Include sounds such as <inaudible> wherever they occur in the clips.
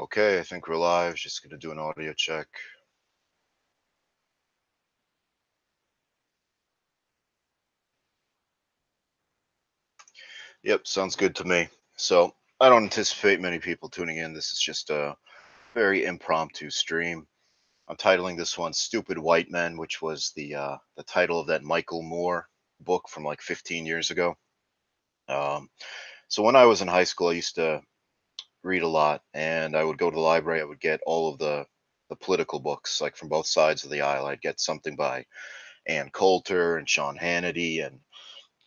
Okay, I think we're live. Just going to do an audio check. Yep, sounds good to me. So I don't anticipate many people tuning in. This is just a very impromptu stream. I'm titling this one "Stupid White Men," which was the uh, the title of that Michael Moore book from like 15 years ago. Um, so when I was in high school, I used to read a lot, and I would go to the library. I would get all of the the political books, like from both sides of the aisle. I'd get something by Ann Coulter and Sean Hannity, and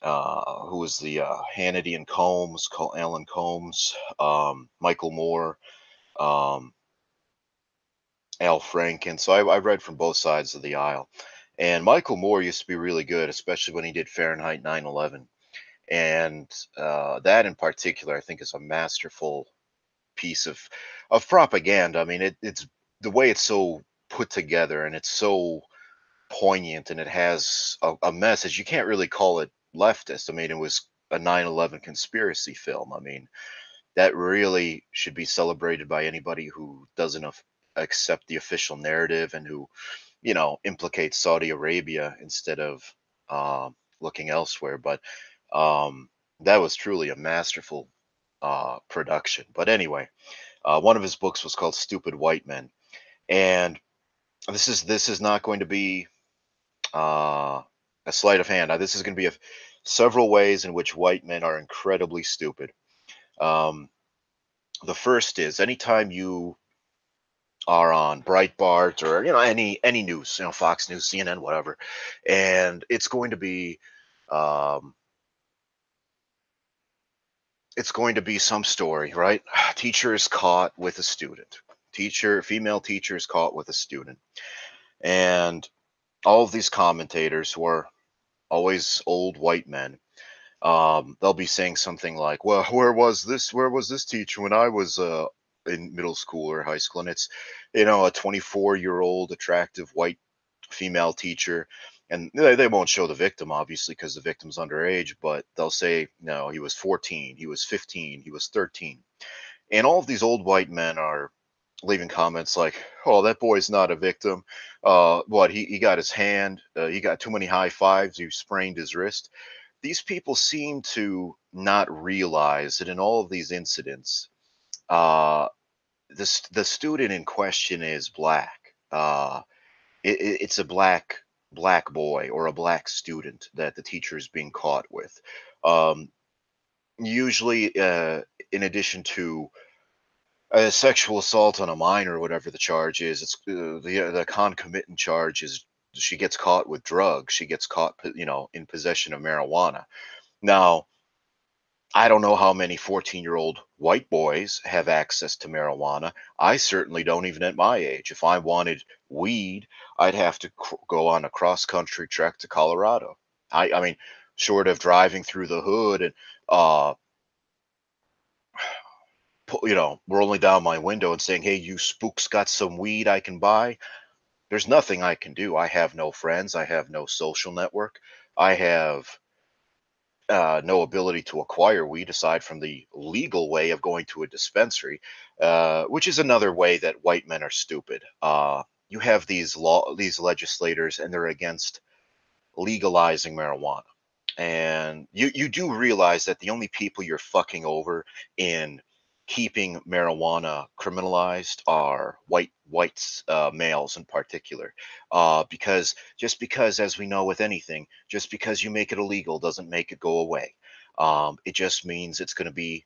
uh, who was the uh, Hannity and Colmes, Alan Colmes, um, Michael Moore, um, Al Franken. So I, I read from both sides of the aisle. And Michael Moore used to be really good, especially when he did Fahrenheit 9 11. And uh, that in particular, I think, is a masterful piece of of propaganda. I mean, it, it's the way it's so put together and it's so poignant and it has a, a, message. You can't really call it leftist. I mean, it was a 9/11 conspiracy film. I mean, that really should be celebrated by anybody who doesn't accept the official narrative and who, you know, implicates Saudi Arabia instead of uh, looking elsewhere. But um, that was truly a masterful uh, production. But anyway, uh, one of his books was called Stupid White Men, and this is this is not going to be uh, a sleight of hand. Now, this is going to be a, several ways in which white men are incredibly stupid. Um, the first is anytime you are on Breitbart or you know any any news, you know Fox News, CNN, whatever, and it's going to be um, it's going to be some story, right? <sighs> Teacher is caught with a student. Teacher, female teacher is caught with a student. And all of these commentators who are always old white men, um, they'll be saying something like, "Well, where was this? Where was this teacher when I was uh, in middle school or high school?" And it's, you know, a 24-year-old attractive white female teacher and they, they won't show the victim obviously because the victim's underage but they'll say no he was 14 he was 15 he was 13 and all of these old white men are leaving comments like oh that boy's not a victim. Uh what he, he got his hand uh, he got too many high fives he sprained his wrist. These people seem to not realize that in all of these incidents uh the, the student in question is black. Uh it, it's a black black boy or a black student that the teacher is being caught with. Um, usually, uh, in addition to a sexual assault on a minor, whatever the charge is, it's uh, the the concomitant charge is she gets caught with drugs. She gets caught, you know, in possession of marijuana. Now, I don't know how many 14 year old white boys have access to marijuana. I certainly don't, even at my age. If I wanted weed, I'd have to cr- go on a cross country trek to Colorado. I, I mean, short of driving through the hood and, uh, <sighs> you know, rolling down my window and saying, hey, you spooks got some weed I can buy. There's nothing I can do. I have no friends. I have no social network. I have uh, no ability to acquire weed aside from the legal way of going to a dispensary, uh, which is another way that white men are stupid. Uh, you have these law, these legislators, and they're against legalizing marijuana. And you you do realize that the only people you're fucking over in keeping marijuana criminalized are white whites uh, males in particular uh, because just because as we know with anything just because you make it illegal doesn't make it go away. Um, it just means it's going to be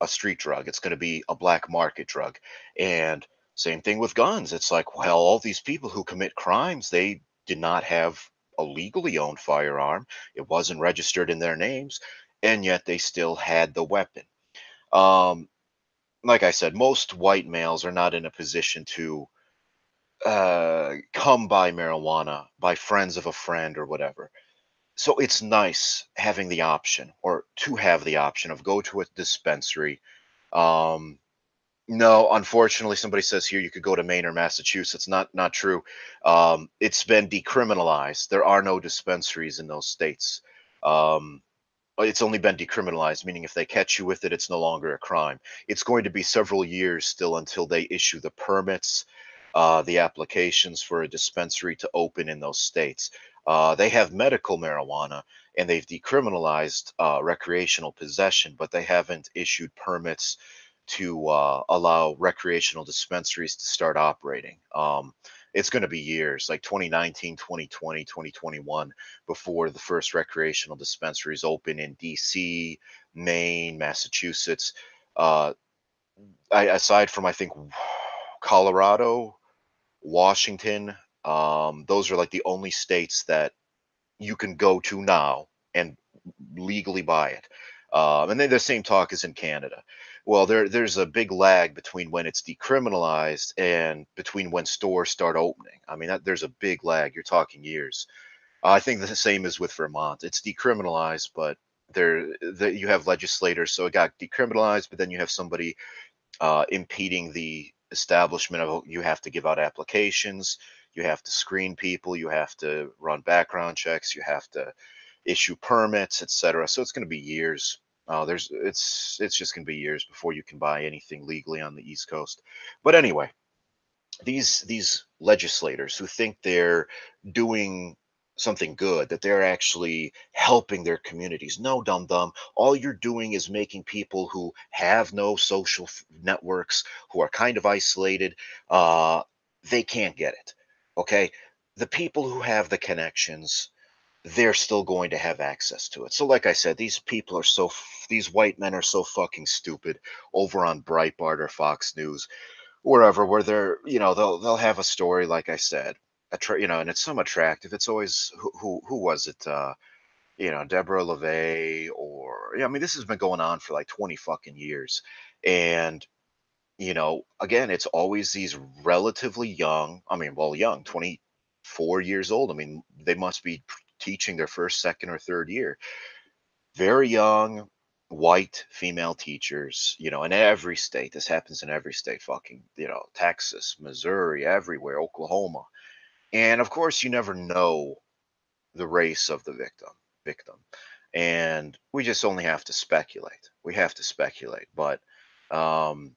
a street drug it's going to be a black market drug. And same thing with guns it's like well all these people who commit crimes they did not have a legally owned firearm it wasn't registered in their names and yet they still had the weapon um, like I said, most white males are not in a position to uh, come by marijuana by friends of a friend or whatever. So it's nice having the option or to have the option of go to a dispensary. Um, no, unfortunately, somebody says here you could go to Maine or Massachusetts. Not not true. Um, it's been decriminalized. There are no dispensaries in those states. Um, it's only been decriminalized, meaning if they catch you with it, it's no longer a crime. It's going to be several years still until they issue the permits, uh, the applications for a dispensary to open in those states. Uh, they have medical marijuana and they've decriminalized uh, recreational possession, but they haven't issued permits to uh, allow recreational dispensaries to start operating. Um, it's going to be years like 2019 2020 2021 before the first recreational dispensaries open in dc maine massachusetts uh, I, aside from i think colorado washington um, those are like the only states that you can go to now and legally buy it um, and then the same talk is in canada well, there there's a big lag between when it's decriminalized and between when stores start opening. I mean, that, there's a big lag. You're talking years. I think the same is with Vermont. It's decriminalized, but there the, you have legislators, so it got decriminalized, but then you have somebody uh, impeding the establishment of you have to give out applications, you have to screen people, you have to run background checks, you have to issue permits, etc. So it's going to be years uh, there's it's it's just going to be years before you can buy anything legally on the East Coast. But anyway, these these legislators who think they're doing something good, that they're actually helping their communities. No, dum dum. All you're doing is making people who have no social f- networks, who are kind of isolated, uh, they can't get it. Okay, the people who have the connections they're still going to have access to it. So, like I said, these people are so, these white men are so fucking stupid over on Breitbart or Fox News, wherever, where they're, you know, they'll, they'll have a story, like I said, attra- you know, and it's some attractive. It's always, who, who, who was it? Uh, you know, Deborah Lafave or, yeah, I mean, this has been going on for like 20 fucking years. And, you know, again, it's always these relatively young, I mean, well, young, 24 years old. I mean, they must be teaching their first, second, or third year. Very young, white female teachers, you know, in every state. This happens in every state, fucking, you know, Texas, Missouri, everywhere, Oklahoma. And of course, you never know the race of the victim, victim. And we just only have to speculate. We have to speculate. But um,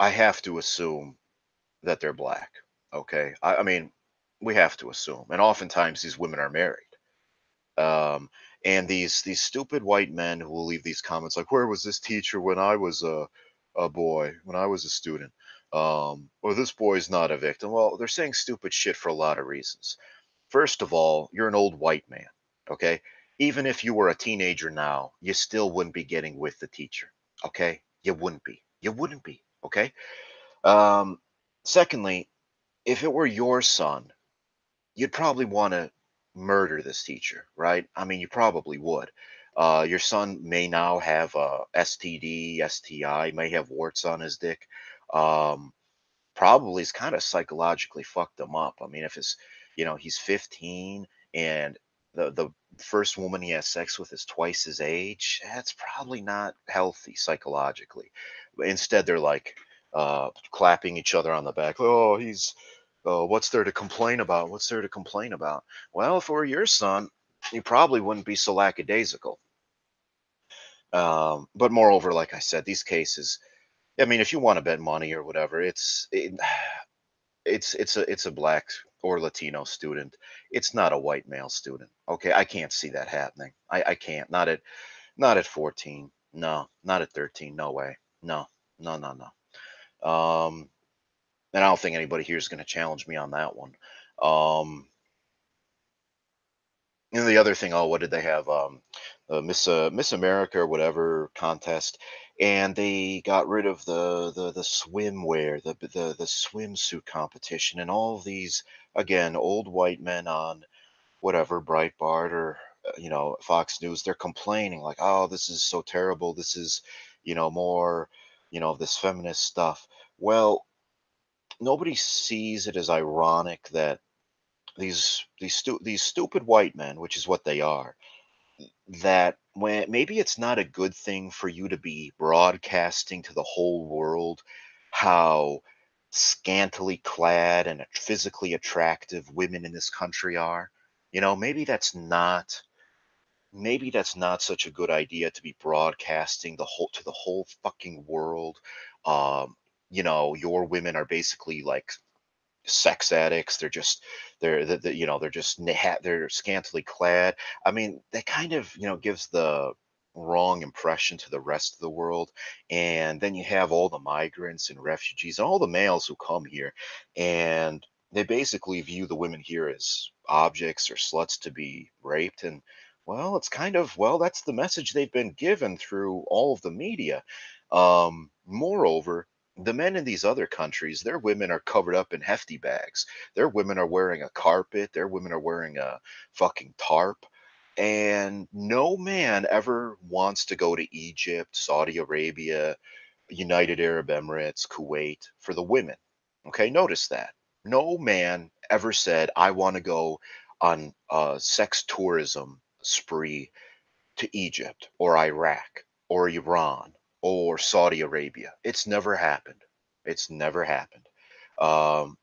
I have to assume that they're black. Okay. I, I mean, we have to assume, and oftentimes these women are married. Um, and these these stupid white men who will leave these comments like, "Where was this teacher when I was a a boy, when I was a student?" Um, or this boy's not a victim. Well, they're saying stupid shit for a lot of reasons. First of all, you're an old white man. Okay, even if you were a teenager now, you still wouldn't be getting with the teacher. Okay, you wouldn't be. You wouldn't be. Okay. Um, secondly, if it were your son you'd probably want to murder this teacher, right? I mean, you probably would. Uh, your son may now have a STD, STI, may have warts on his dick. Um, probably is kind of psychologically fucked him up. I mean, if it's, you know, he's 15 and the the first woman he has sex with is twice his age, that's probably not healthy psychologically. Instead, they're like uh, clapping each other on the back. Oh, he's oh, what's there to complain about? What's there to complain about? Well, if it were your son, you probably wouldn't be so lackadaisical. Um, but moreover, like I said, these cases, I mean, if you want to bet money or whatever, it's it, <sighs> it's it's a it's a black or Latino student. It's not a white male student. Okay, I can't see that happening. I, I can't. Not at not at 14. No, not at 13. No way. No, no, no, no. Um, and I don't think anybody here is going to challenge me on that one. Um, and the other thing, oh, what did they have? Um, uh, Miss uh, Miss America or whatever contest, and they got rid of the the the swimwear, the the the swimsuit competition, and all these again old white men on whatever Breitbart or uh, you know Fox News, they're complaining like, oh, this is so terrible. This is you know more you know this feminist stuff. Well, nobody sees it as ironic that these these stu- these stupid white men, which is what they are, that when maybe it's not a good thing for you to be broadcasting to the whole world how scantily clad and physically attractive women in this country are. You know, maybe that's not maybe that's not such a good idea to be broadcasting the whole to the whole fucking world. Um, you know, your women are basically like sex addicts. They're just they're the, the, you know they're just they're scantily clad. I mean, that kind of you know gives the wrong impression to the rest of the world. And then you have all the migrants and refugees, all the males who come here, and they basically view the women here as objects or sluts to be raped. And well, it's kind of, well, that's the message they've been given through all of the media. Um, moreover, the men in these other countries, their women are covered up in hefty bags. Their women are wearing a carpet. Their women are wearing a fucking tarp. And no man ever wants to go to Egypt, Saudi Arabia, United Arab Emirates, Kuwait for the women. Okay, notice that. No man ever said, I want to go on a sex tourism spree to Egypt or Iraq or Iran or Saudi Arabia. It's never happened. It's never happened. Um,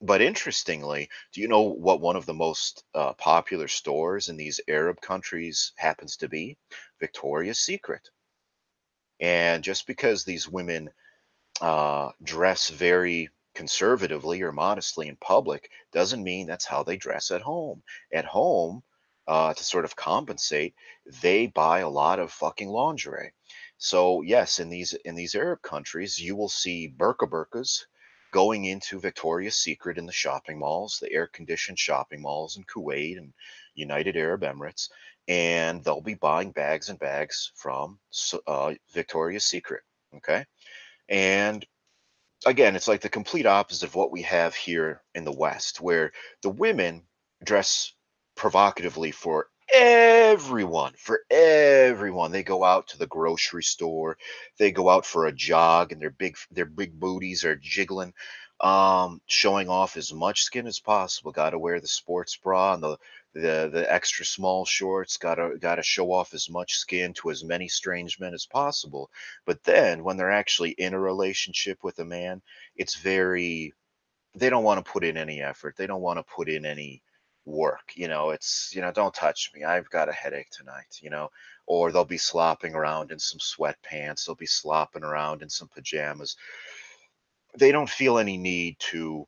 but interestingly, do you know what one of the most uh, popular stores in these Arab countries happens to be? Victoria's Secret. And just because these women uh, dress very conservatively or modestly in public doesn't mean that's how they dress at home. At home, uh, to sort of compensate, they buy a lot of fucking lingerie. So yes, in these in these Arab countries, you will see burqa burqas going into Victoria's Secret in the shopping malls, the air conditioned shopping malls in Kuwait and United Arab Emirates, and they'll be buying bags and bags from uh, Victoria's Secret. Okay. And again, it's like the complete opposite of what we have here in the West, where the women dress provocatively for everyone for everyone. They go out to the grocery store. They go out for a jog and their big their big booties are jiggling um showing off as much skin as possible. Got to wear the sports bra and the the the extra small shorts. Got to got to show off as much skin to as many strange men as possible. But then when they're actually in a relationship with a man it's very they don't want to put in any effort. They don't want to put in any work. You know, it's, you know, don't touch me. I've got a headache tonight, you know, or they'll be slopping around in some sweatpants. They'll be slopping around in some pajamas. They don't feel any need to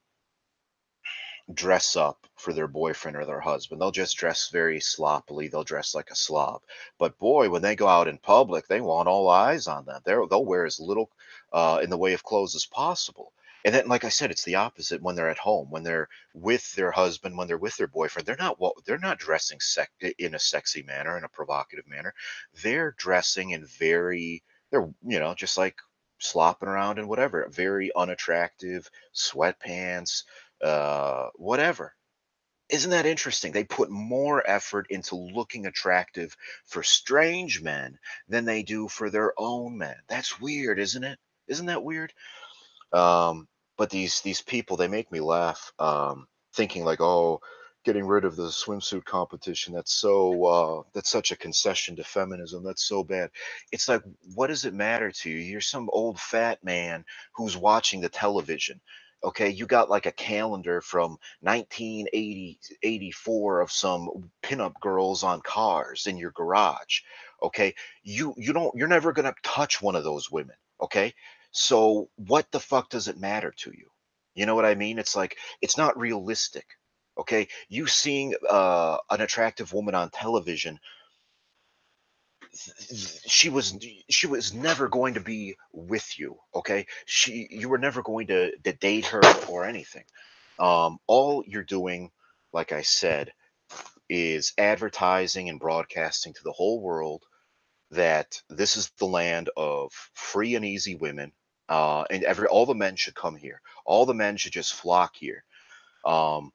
dress up for their boyfriend or their husband. They'll just dress very sloppily. They'll dress like a slob. But boy, when they go out in public, they want all eyes on them. they will wear as little uh, in the way of clothes as possible. And then, like I said, it's the opposite when they're at home, when they're with their husband, when they're with their boyfriend. They're not what they're not dressing sec- in a sexy manner, in a provocative manner. They're dressing in very, they're you know just like slopping around and whatever, very unattractive sweatpants, uh, whatever. Isn't that interesting? They put more effort into looking attractive for strange men than they do for their own men. That's weird, isn't it? Isn't that weird? Um, but these these people they make me laugh um, thinking like oh getting rid of the swimsuit competition that's so uh, that's such a concession to feminism that's so bad. It's like what does it matter to you? You're some old fat man who's watching the television okay? You got like a calendar from 1980 84 of some pinup girls on cars in your garage okay? You you don't you're never going to touch one of those women okay so what the fuck does it matter to you? You know what I mean? It's like it's not realistic. Okay, you seeing uh, an attractive woman on television, she was she was never going to be with you. Okay, she you were never going to, to date her or anything. Um, all you're doing, like I said, is advertising and broadcasting to the whole world that this is the land of free and easy women uh, and every all the men should come here. All the men should just flock here. Um,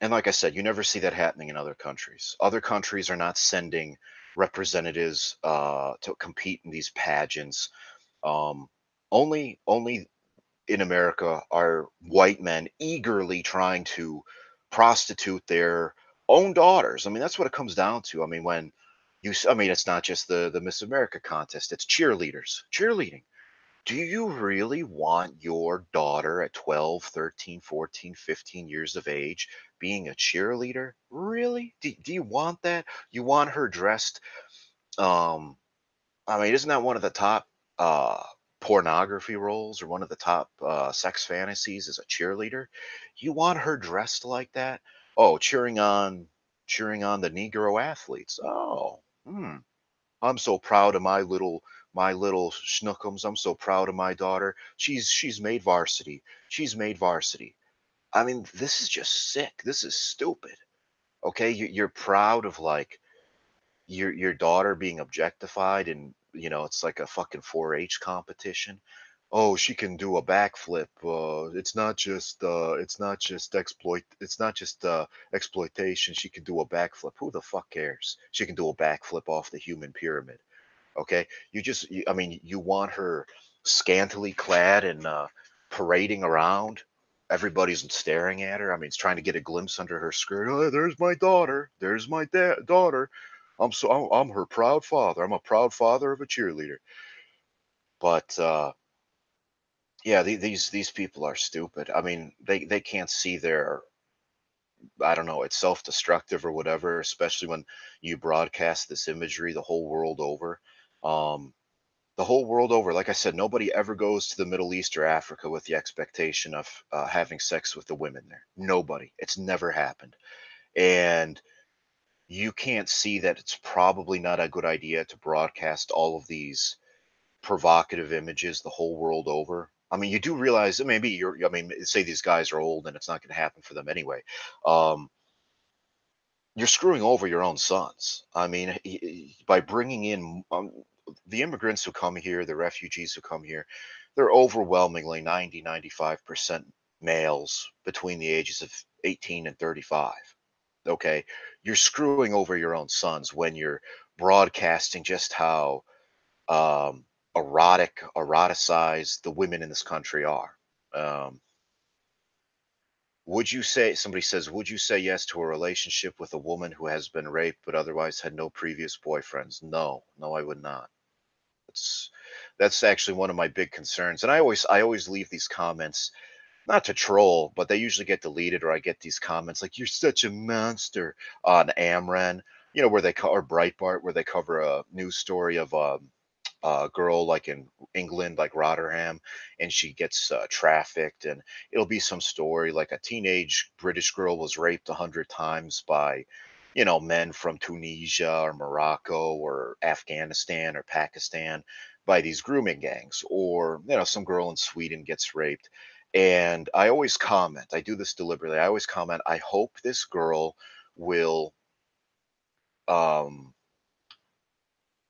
and like I said, you never see that happening in other countries. Other countries are not sending representatives uh, to compete in these pageants. Um, only, only in America are white men eagerly trying to prostitute their own daughters. I mean, that's what it comes down to. I mean, when you, I mean, it's not just the the Miss America contest; it's cheerleaders, cheerleading do you really want your daughter at 12, 13, 14, 15 years of age being a cheerleader? Really? Do, do you want that? You want her dressed? Um, I mean, isn't that one of the top uh, pornography roles or one of the top uh, sex fantasies as a cheerleader? You want her dressed like that? Oh, cheering on, cheering on the Negro athletes. Oh, hmm. I'm so proud of my little my little schnookums. I'm so proud of my daughter. She's she's made varsity. She's made varsity. I mean, this is just sick. This is stupid. Okay, you, you're proud of like your your daughter being objectified, and you know it's like a fucking 4-H competition. Oh, she can do a backflip. Uh, it's not just uh, it's not just exploit. It's not just uh, exploitation. She can do a backflip. Who the fuck cares? She can do a backflip off the human pyramid. Okay, you just you, I mean you want her scantily clad and uh, parading around everybody's staring at her. I mean, it's trying to get a glimpse under her skirt. Oh, there's my daughter. There's my da- daughter. I'm so I'm, I'm, her proud father. I'm a proud father of a cheerleader. But uh, yeah, the, these these people are stupid. I mean, they they can't see their I don't know, it's self-destructive or whatever, especially when you broadcast this imagery the whole world over. Um, the whole world over. Like I said, nobody ever goes to the Middle East or Africa with the expectation of uh, having sex with the women there. Nobody. It's never happened. And you can't see that it's probably not a good idea to broadcast all of these provocative images the whole world over. I mean, you do realize that maybe you're, I mean, say these guys are old and it's not going to happen for them anyway. Um, you're screwing over your own sons. I mean, by bringing in um, the immigrants who come here, the refugees who come here, they're overwhelmingly 90, 95% males between the ages of 18 and 35. Okay. You're screwing over your own sons when you're broadcasting just how um, erotic, eroticized the women in this country are. Um, would you say, somebody says, would you say yes to a relationship with a woman who has been raped but otherwise had no previous boyfriends? No, no, I would not. That's that's actually one of my big concerns. And I always I always leave these comments not to troll, but they usually get deleted or I get these comments like you're such a monster on AmRen, you know, where they cover Breitbart, where they cover a news story of um, a girl like in England, like Rotherham, and she gets uh, trafficked, and it'll be some story like a teenage British girl was raped a hundred times by you know, men from Tunisia or Morocco or Afghanistan or Pakistan by these grooming gangs, or, you know, some girl in Sweden gets raped. And I always comment, I do this deliberately. I always comment, I hope this girl will um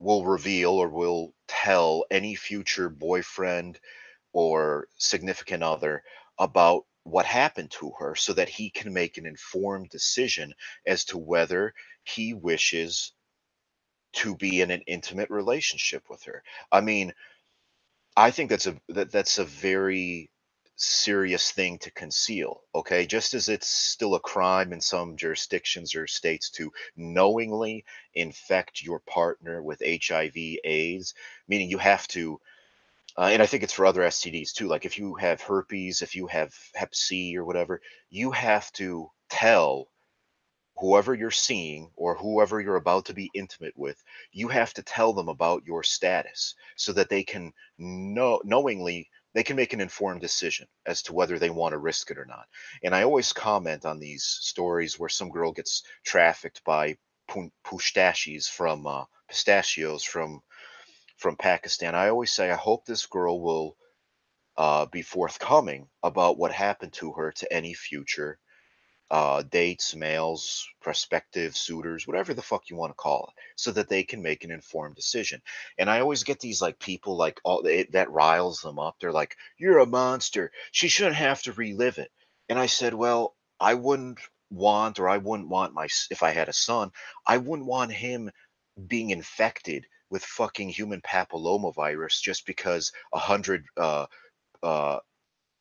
will reveal or will tell any future boyfriend or significant other about what happened to her so that he can make an informed decision as to whether he wishes to be in an intimate relationship with her. I mean, I think that's a that, that's a very serious thing to conceal, okay? Just as it's still a crime in some jurisdictions or states to knowingly infect your partner with HIV AIDS, meaning you have to uh, and I think it's for other STDs too. Like if you have herpes, if you have Hep C or whatever, you have to tell whoever you're seeing or whoever you're about to be intimate with, you have to tell them about your status so that they can know knowingly they can make an informed decision as to whether they want to risk it or not. And I always comment on these stories where some girl gets trafficked by pistachios from uh, pistachios from from Pakistan. I always say, I hope this girl will uh, be forthcoming about what happened to her to any future uh, dates, males, prospective suitors, whatever the fuck you want to call it, so that they can make an informed decision. And I always get these like people like all it, that riles them up. They're like, "You're a monster. She shouldn't have to relive it." And I said, "Well, I wouldn't want, or I wouldn't want my if I had a son, I wouldn't want him being infected with fucking human papillomavirus just because a hundred uh, uh,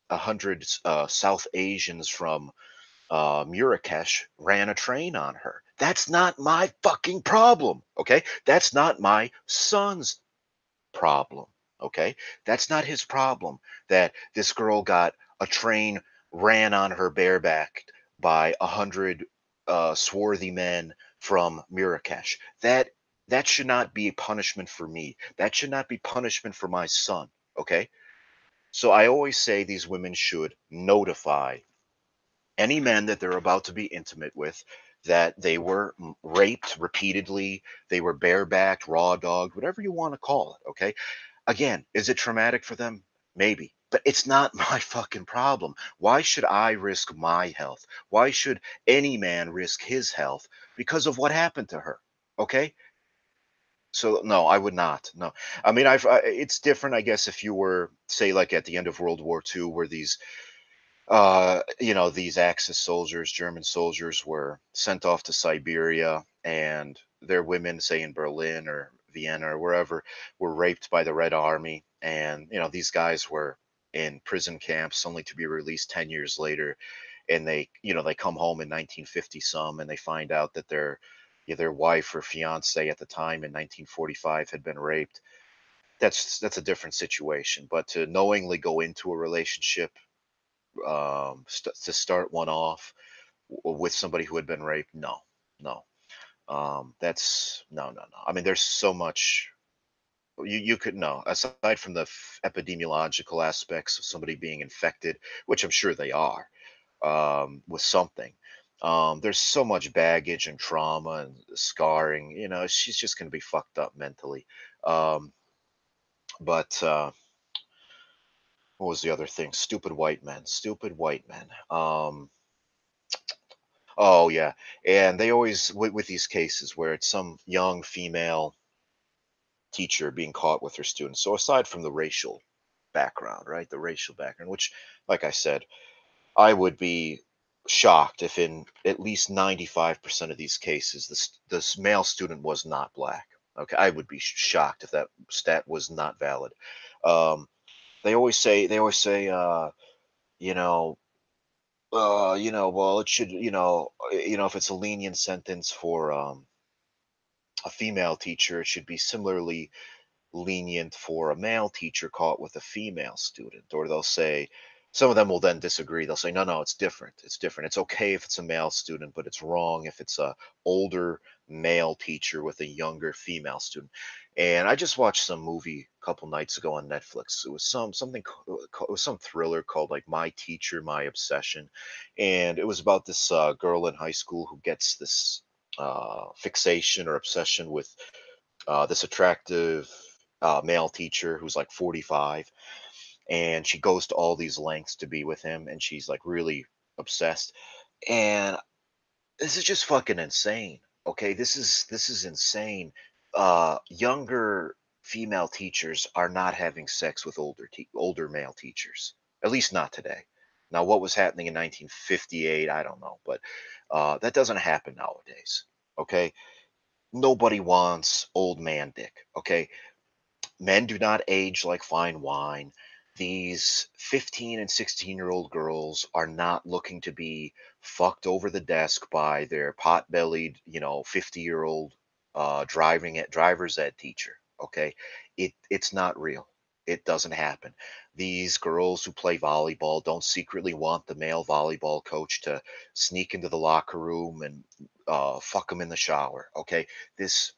a hundred uh, South Asians from uh, Marrakesh ran a train on her. That's not my fucking problem. Okay, that's not my son's problem. Okay, that's not his problem. That this girl got a train ran on her bareback by a hundred uh, swarthy men from Marrakesh. That that should not be a punishment for me. That should not be punishment for my son. Okay. So I always say these women should notify any men that they're about to be intimate with that they were raped repeatedly, they were barebacked, raw dogged, whatever you want to call it. Okay. Again, is it traumatic for them? Maybe. But it's not <laughs> my fucking problem. Why should I risk my health? Why should any man risk his health because of what happened to her? Okay? So no, I would not. No, I mean, I've I, it's different, I guess, if you were say like at the end of World War II, where these, uh, you know, these Axis soldiers, German soldiers, were sent off to Siberia, and their women, say in Berlin or Vienna or wherever, were raped by the Red Army, and you know these guys were in prison camps only to be released 10 years later. And they you know they come home in 1950 some and they find out that their their wife or fiance at the time in 1945 had been raped. That's that's a different situation. But to knowingly go into a relationship um, st- to start one off with somebody who had been raped no no. Um, that's no no no. I mean there's so much you, you could know aside from the epidemiological aspects of somebody being infected which i'm sure they are um, with something um, there's so much baggage and trauma and scarring you know she's just going to be fucked up mentally. Um, but uh, what was the other thing stupid white men stupid white men um, oh yeah and they always with, with these cases where it's some young female teacher being caught with her students. So aside from the racial background, right, the racial background, which, like I said, I would be shocked if in at least 95% of these cases this this male student was not black. Okay, I would be shocked if that stat was not valid. Um, they always say they always say uh, you know uh, you know well it should you know you know if it's a lenient sentence for um, a female teacher, it should be similarly lenient for a male teacher caught with a female student. Or they'll say, some of them will then disagree. They'll say, no, no, it's different. It's different. It's okay if it's a male student, but it's wrong if it's a older male teacher with a younger female student. And I just watched some movie a couple nights ago on Netflix. It was some something it was some thriller called like My Teacher, My Obsession, and it was about this uh, girl in high school who gets this uh, fixation or obsession with uh, this attractive uh, male teacher who's like 45 and she goes to all these lengths to be with him and she's like really obsessed and this is just fucking insane okay this is this is insane uh younger female teachers are not having sex with older te- older male teachers at least not today now what was happening in 1958 i don't know but uh, that doesn't happen nowadays. Okay. Nobody wants old man dick. Okay. Men do not age like fine wine. These 15 and 16 year old girls are not looking to be fucked over the desk by their pot bellied, you know, 50 year old uh, driving at driver's ed teacher. Okay. It, it's not real. It doesn't happen. These girls who play volleyball don't secretly want the male volleyball coach to sneak into the locker room and uh, fuck them in the shower. Okay, this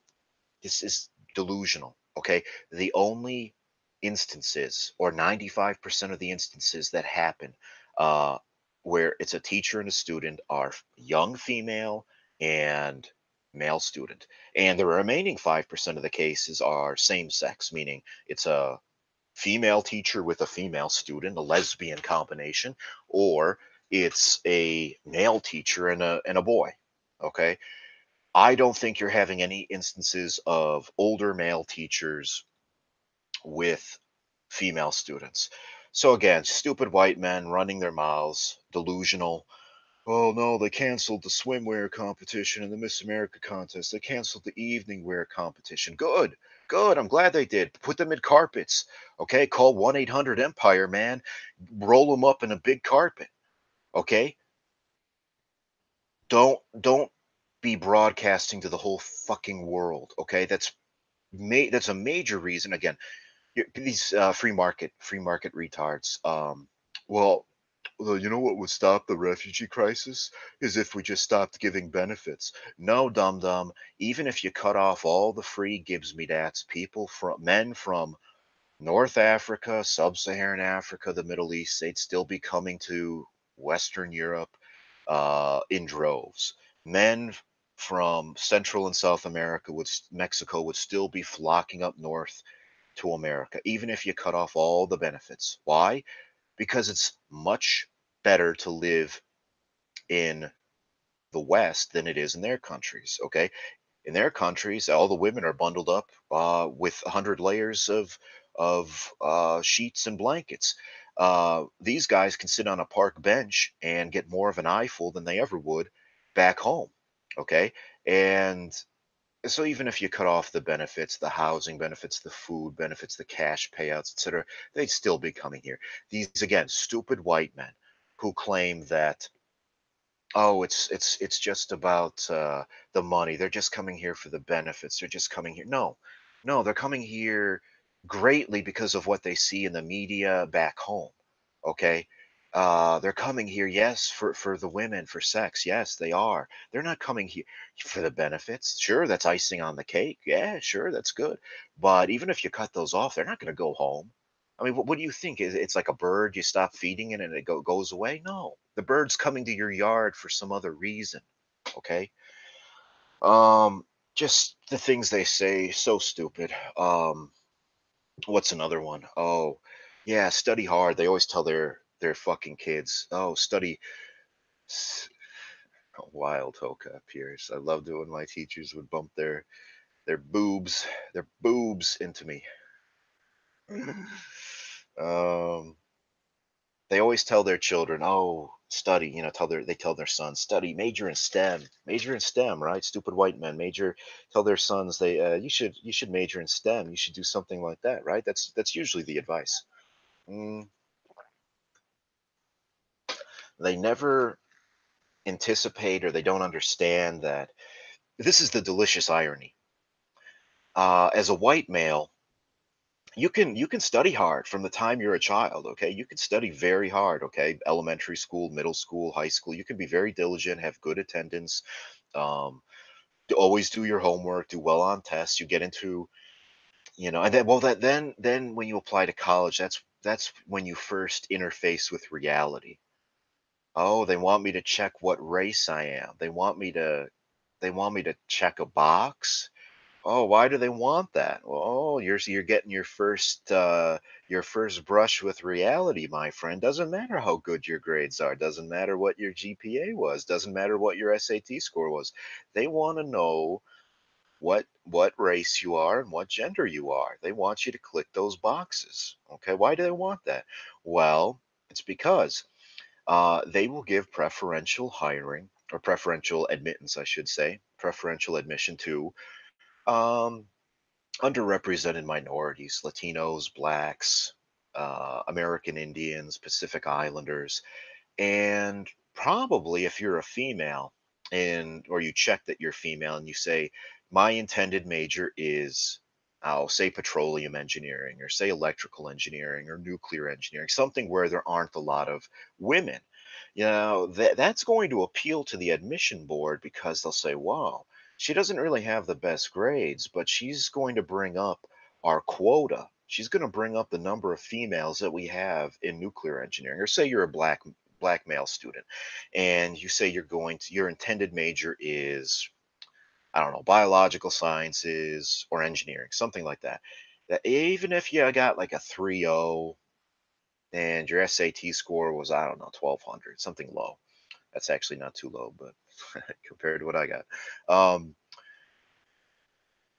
this is delusional. Okay, the only instances, or 95% of the instances that happen, uh, where it's a teacher and a student, are young female and male student, and the remaining 5% of the cases are same sex, meaning it's a female teacher with a female student, a lesbian combination, or it's a male teacher and a and a boy. Okay. I don't think you're having any instances of older male teachers with female students. So again, stupid white men running their mouths, delusional. Oh no, they canceled the swimwear competition and the Miss America contest. They canceled the evening wear competition. Good. Good. I'm glad they did. Put them in carpets. Okay. Call 1 800 Empire, man. Roll them up in a big carpet. Okay. Don't, don't be broadcasting to the whole fucking world. Okay. That's, ma- that's a major reason. Again, these uh, free market, free market retards. Um, well, you know what would stop the refugee crisis is if we just stopped giving benefits. No, dum dum. Even if you cut off all the free gives me dats, people from men from North Africa, Sub-Saharan Africa, the Middle East, they'd still be coming to Western Europe uh, in droves. Men from Central and South America would Mexico would still be flocking up north to America, even if you cut off all the benefits. Why? Because it's much better to live in the West than it is in their countries. Okay. In their countries, all the women are bundled up uh, with 100 layers of, of uh, sheets and blankets. Uh, these guys can sit on a park bench and get more of an eyeful than they ever would back home. Okay. And so even if you cut off the benefits, the housing benefits, the food benefits, the cash payouts, etc., they'd still be coming here. These again, stupid white men who claim that oh, it's it's it's just about uh, the money. They're just coming here for the benefits. They're just coming here. No, no, they're coming here greatly because of what they see in the media back home. Okay, uh, they're coming here, yes, for for the women, for sex. Yes, they are. They're not coming here for the benefits. Sure, that's icing on the cake. Yeah, sure, that's good. But even if you cut those off, they're not going to go home. I mean, what, what do you think? Is It's like a bird. You stop feeding it and it go, goes away. No, the bird's coming to your yard for some other reason. Okay. Um, just the things they say, so stupid. Um, what's another one? Oh, yeah, study hard. They always tell their their fucking kids. Oh, study. Wild Hoka appears. I love doing my teachers would bump their their boobs, their boobs into me. <laughs> um, they always tell their children, "Oh, study." You know, tell their they tell their sons, "Study, major in STEM, major in STEM." Right? Stupid white men major tell their sons they uh, you should you should major in STEM. You should do something like that. Right? That's that's usually the advice. Mm, they never anticipate or they don't understand that this is the delicious irony. Uh, as a white male, you can you can study hard from the time you're a child okay you can study very hard okay elementary school middle school high school you can be very diligent have good attendance um, always do your homework do well on tests you get into you know and then well that then then when you apply to college that's that's when you first interface with reality Oh, they want me to check what race I am. They want me to they want me to check a box. Oh, why do they want that? Well, oh, you're you're getting your first uh, your first brush with reality, my friend. Doesn't matter how good your grades are. Doesn't matter what your GPA was. Doesn't matter what your SAT score was. They want to know what what race you are and what gender you are. They want you to click those boxes. Okay, why do they want that? Well, it's because uh, they will give preferential hiring or preferential admittance, I should say, preferential admission to um, underrepresented minorities, Latinos, blacks, uh, American Indians, Pacific Islanders, and probably if you're a female and or you check that you're female and you say my intended major is I'll say petroleum engineering or say electrical engineering or nuclear engineering, something where there aren't a lot of women. You know, that that's going to appeal to the admission board because they'll say, wow, she doesn't really have the best grades, but she's going to bring up our quota. She's going to bring up the number of females that we have in nuclear engineering. Or say you're a black black male student and you say you're going to your intended major is I don't know, biological sciences or engineering, something like that. That even if you got like a 3.0 and your SAT score was, I don't know, 1200, something low. That's actually not too low, but <laughs> compared to what I got. Um,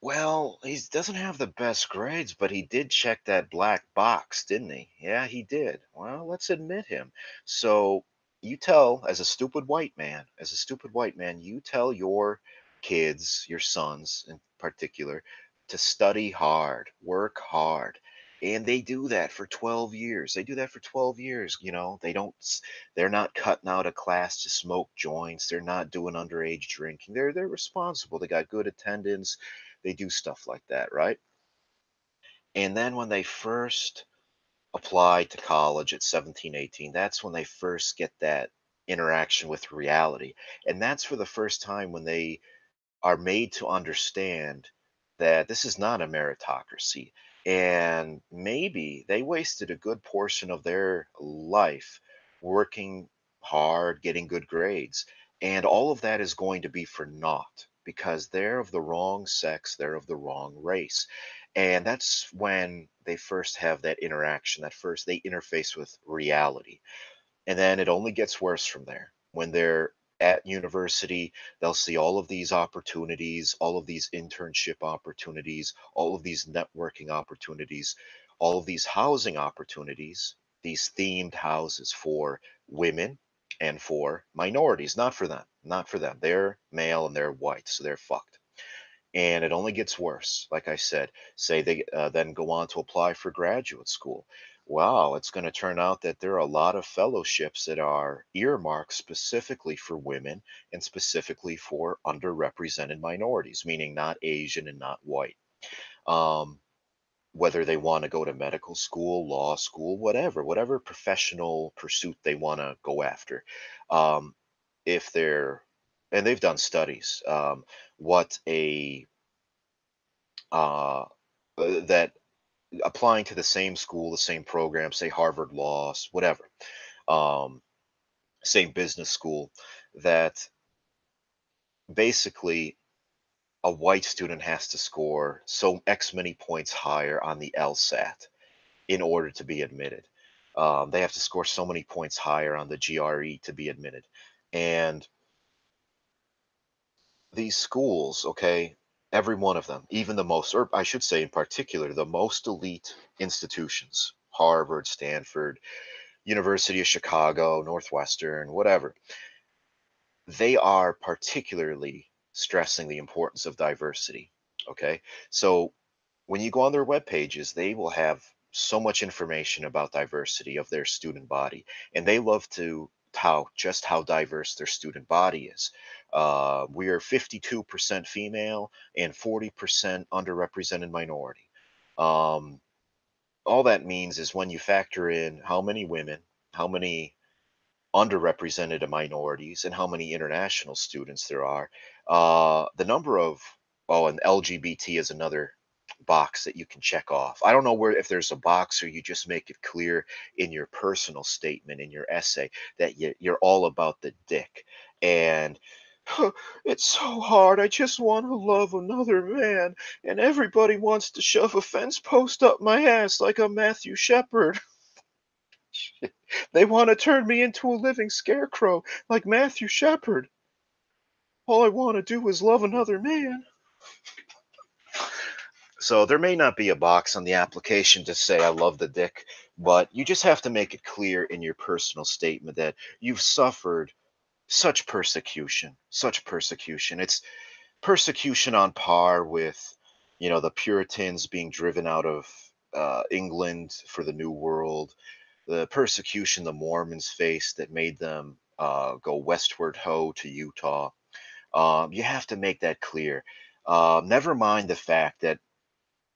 well, he doesn't have the best grades, but he did check that black box, didn't he? Yeah, he did. Well, let's admit him. So you tell, as a stupid white man, as a stupid white man, you tell your kids, your sons in particular, to study hard, work hard. And they do that for 12 years. They do that for 12 years. You know, they don't, they're not cutting out a class to smoke joints. They're not doing underage drinking. They're, they're responsible. They got good attendance. They do stuff like that, right? And then when they first apply to college at 17, 18, that's when they first get that interaction with reality. And that's for the first time when they are made to understand that this is not a meritocracy. And maybe they wasted a good portion of their life working hard, getting good grades. And all of that is going to be for naught because they're of the wrong sex, they're of the wrong race. And that's when they first have that interaction, that first they interface with reality. And then it only gets worse from there. When they're at university, they'll see all of these opportunities, all of these internship opportunities, all of these networking opportunities, all of these housing opportunities, these themed houses for women and for minorities, not for them, not for them. They're male and they're white, so they're fucked. And it only gets worse. Like I said, say they uh, then go on to apply for graduate school wow, it's going to turn out that there are a lot of fellowships that are earmarked specifically for women and specifically for underrepresented minorities, meaning not Asian and not white. Um, whether they want to go to medical school, law school, whatever, whatever professional pursuit they want to go after. Um, if they're, and they've done studies, um, what a, uh, that applying to the same school, the same program, say Harvard Law, whatever, um, same business school, that basically a white student has to score so X many points higher on the LSAT in order to be admitted. Um, they have to score so many points higher on the GRE to be admitted. And these schools, okay, every one of them, even the most, or I should say in particular, the most elite institutions, Harvard, Stanford, University of Chicago, Northwestern, whatever, they are particularly stressing the importance of diversity. Okay. So when you go on their web pages, they will have so much information about diversity of their student body, and they love to tout just how diverse their student body is. Uh, we are 52% female and 40% underrepresented minority. Um, all that means is when you factor in how many women, how many underrepresented minorities, and how many international students there are, uh, the number of, oh, and LGBT is another box that you can check off. I don't know where if there's a box or you just make it clear in your personal statement in your essay that you, you're all about the dick and it's so hard. I just want to love another man, and everybody wants to shove a fence post up my ass like a Matthew Shepard. <laughs> they want to turn me into a living scarecrow like Matthew Shepard. All I want to do is love another man. So there may not be a box on the application to say I love the dick, but you just have to make it clear in your personal statement that you've suffered such persecution, such persecution. It's persecution on par with, you know, the Puritans being driven out of uh, England for the New World, the persecution the Mormons faced that made them uh, go westward ho to Utah. Um, you have to make that clear. Uh, never mind the fact that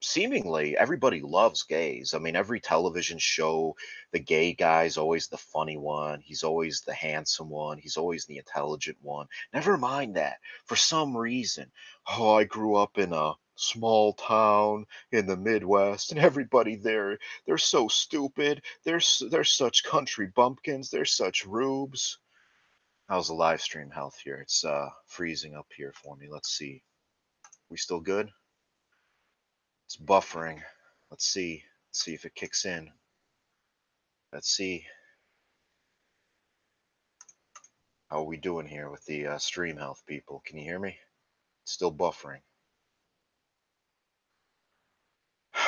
seemingly everybody loves gays. I mean, every television show, the gay guy's always the funny one. He's always the handsome one. He's always the intelligent one. Never mind that. For some reason, oh, I grew up in a small town in the Midwest, and everybody there, they're so stupid. They're they're such country bumpkins. They're such rubes. How's the live stream health here? It's uh freezing up here for me. Let's see. We still good? It's buffering. Let's see. Let's see if it kicks in. Let's see. How are we doing here with the uh, stream health people? Can you hear me? It's still buffering. <sighs>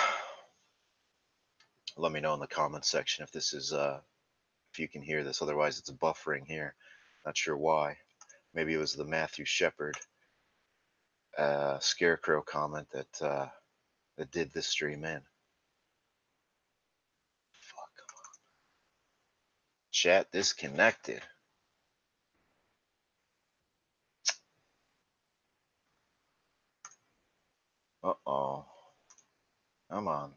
Let me know in the comments section if this is uh if you can hear this. Otherwise, it's buffering here. Not sure why. Maybe it was the Matthew Shepard uh, scarecrow comment that uh, that did this stream in. Fuck. Chat disconnected. Uh oh. Come on.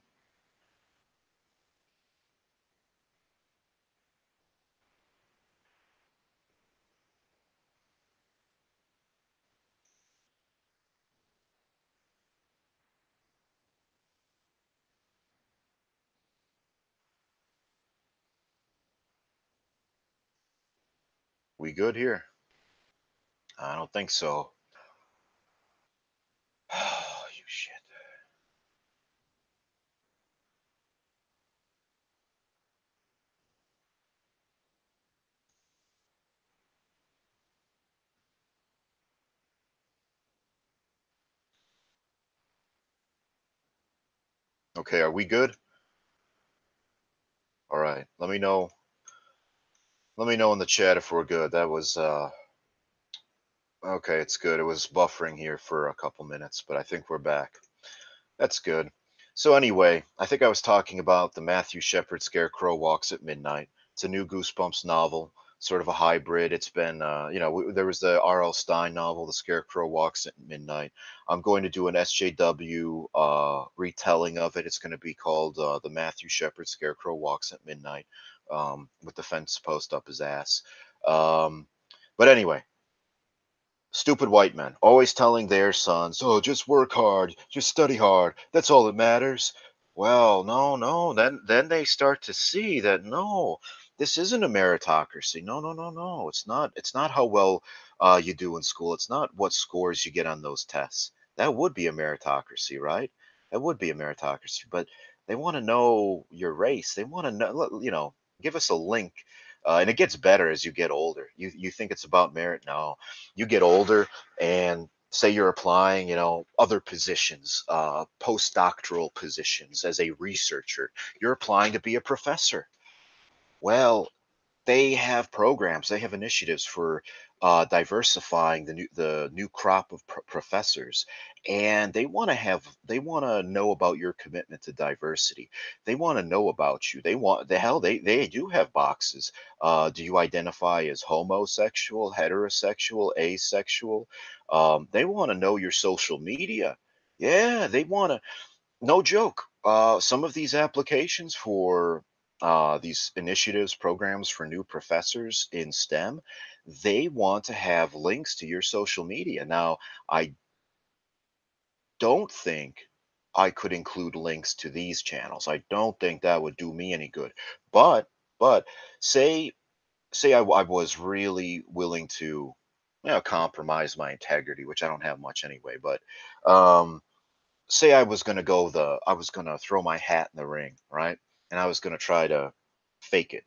We good here? I don't think so. Oh, <sighs> you shit. Okay, are we good? All right. Let me know. Let me know in the chat if we're good. That was uh okay, it's good. It was buffering here for a couple minutes, but I think we're back. That's good. So anyway, I think I was talking about the Matthew Shepard Scarecrow Walks at Midnight. It's a new Goosebumps novel, sort of a hybrid. It's been, uh, you know, there was the R.L. Stine novel, The Scarecrow Walks at Midnight. I'm going to do an SJW uh, retelling of it. It's going to be called uh, The Matthew Shepard Scarecrow Walks at Midnight, um, with the fence post up his ass. Um, but anyway, Stupid white men, always telling their sons, "Oh, just work hard, just study hard. That's all that matters." Well, no, no. Then then they start to see that no, this isn't a meritocracy. No, no, no, no. It's not. It's not how well uh, you do in school. It's not what scores you get on those tests. That would be a meritocracy, right? That would be a meritocracy. But they want to know your race. They want to know. You know, give us a link uh, and it gets better as you get older. You you think it's about merit? No, you get older, and say you're applying, you know, other positions, uh, postdoctoral positions as a researcher. You're applying to be a professor. Well, they have programs, they have initiatives for uh, diversifying the new the new crop of pr- professors, and they want to have they want to know about your commitment to diversity. They want to know about you. They want the hell they they do have boxes. Uh, do you identify as homosexual, heterosexual, asexual? Um, they want to know your social media. Yeah, they want to. No joke. Uh, some of these applications for uh, these initiatives, programs for new professors in STEM, they want to have links to your social media. Now, I don't think I could include links to these channels. I don't think that would do me any good. But, but say, say I, I was really willing to, you know, compromise my integrity, which I don't have much anyway. But, um, say I was going to go the, I was going to throw my hat in the ring, right? And I was going to try to fake it.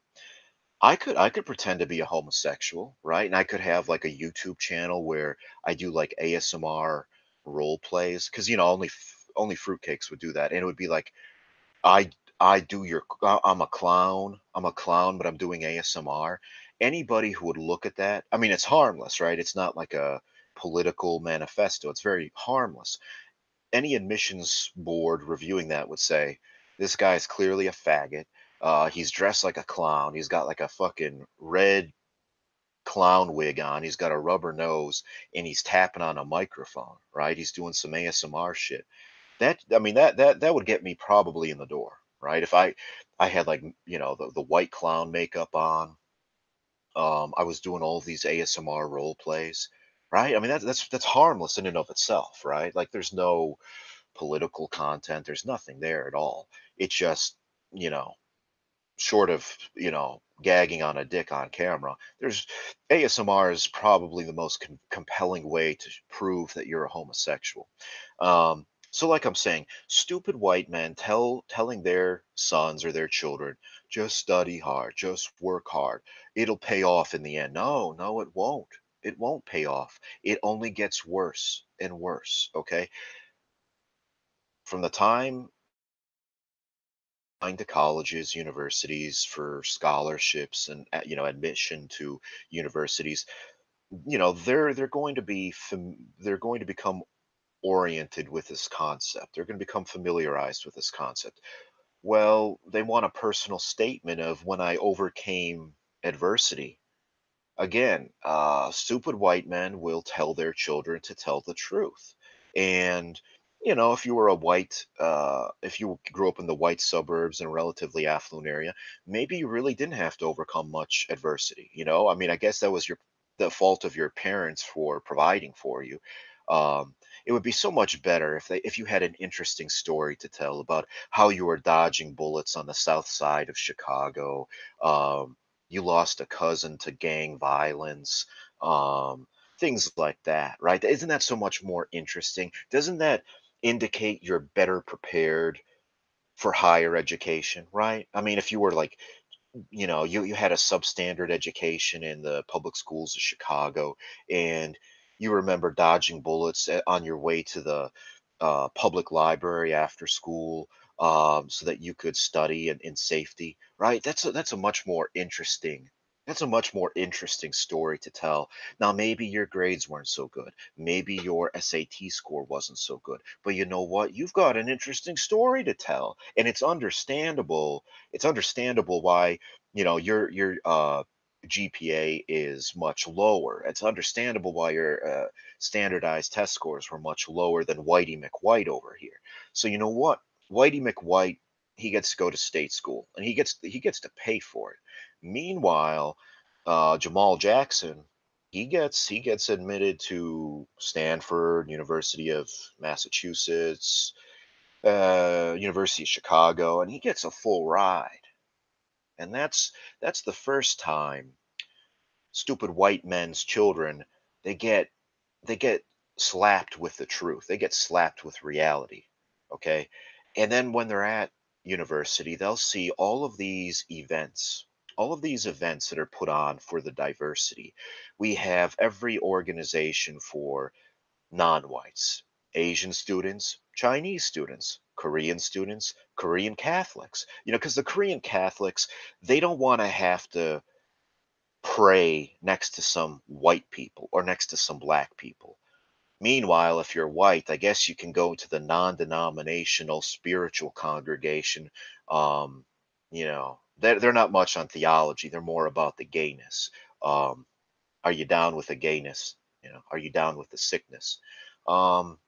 I could I could pretend to be a homosexual, right? And I could have like a YouTube channel where I do like ASMR role plays because you know only only fruitcakes would do that, and it would be like I I do your I'm a clown, I'm a clown, but I'm doing ASMR. Anybody who would look at that, I mean, it's harmless, right? It's not like a political manifesto. It's very harmless. Any admissions board reviewing that would say, this guy is clearly a faggot. Uh, he's dressed like a clown. He's got like a fucking red clown wig on. He's got a rubber nose and he's tapping on a microphone, right? He's doing some ASMR shit. That I mean that that that would get me probably in the door, right? If I I had like, you know, the, the white clown makeup on. Um, I was doing all these ASMR role plays, right? I mean that, that's that's harmless in and of itself, right? Like there's no political content. There's nothing there at all. It's just, you know, short of, you know, gagging on a dick on camera. There's ASMR is probably the most com- compelling way to prove that you're a homosexual. Um, so, like I'm saying, stupid white men tell telling their sons or their children, just study hard, just work hard. It'll pay off in the end. No, no, it won't. It won't pay off. It only gets worse and worse. Okay from the time applying to colleges, universities for scholarships and you know admission to universities, you know they're they're going to be fam- they're going to become oriented with this concept. They're going to become familiarized with this concept. Well, they want a personal statement of when I overcame adversity. Again, uh, stupid white men will tell their children to tell the truth. And you know, if you were a white, uh, if you grew up in the white suburbs in a relatively affluent area, maybe you really didn't have to overcome much adversity. You know, I mean, I guess that was your the fault of your parents for providing for you. Um, it would be so much better if they if you had an interesting story to tell about how you were dodging bullets on the south side of Chicago, um, you lost a cousin to gang violence, um, things like that, right? Isn't that so much more interesting? Doesn't that indicate you're better prepared for higher education, right? I mean, if you were like, you know, you, you had a substandard education in the public schools of Chicago and you remember dodging bullets on your way to the uh, public library after school um, so that you could study in, in safety, right? That's a, that's a much more interesting that's a much more interesting story to tell. Now, maybe your grades weren't so good. Maybe your SAT score wasn't so good. But you know what? You've got an interesting story to tell. And it's understandable. It's understandable why, you know, your your uh GPA is much lower. It's understandable why your uh, standardized test scores were much lower than Whitey McWhite over here. So you know what? Whitey McWhite, he gets to go to state school and he gets he gets to pay for it. Meanwhile, uh, Jamal Jackson, he gets he gets admitted to Stanford, University of Massachusetts, uh, University of Chicago, and he gets a full ride. And that's that's the first time stupid white men's children they get they get slapped with the truth. They get slapped with reality. Okay? And then when they're at university, they'll see all of these events, all of these events that are put on for the diversity. We have every organization for non-whites, Asian students, Chinese students, Korean students, Korean Catholics. You know, because the Korean Catholics, they don't want to have to pray next to some white people or next to some black people. Meanwhile, if you're white, I guess you can go to the non-denominational spiritual congregation. Um, you know, they're, they're not much on theology. They're more about the gayness. Um, are you down with the gayness? You know, are you down with the sickness? Um,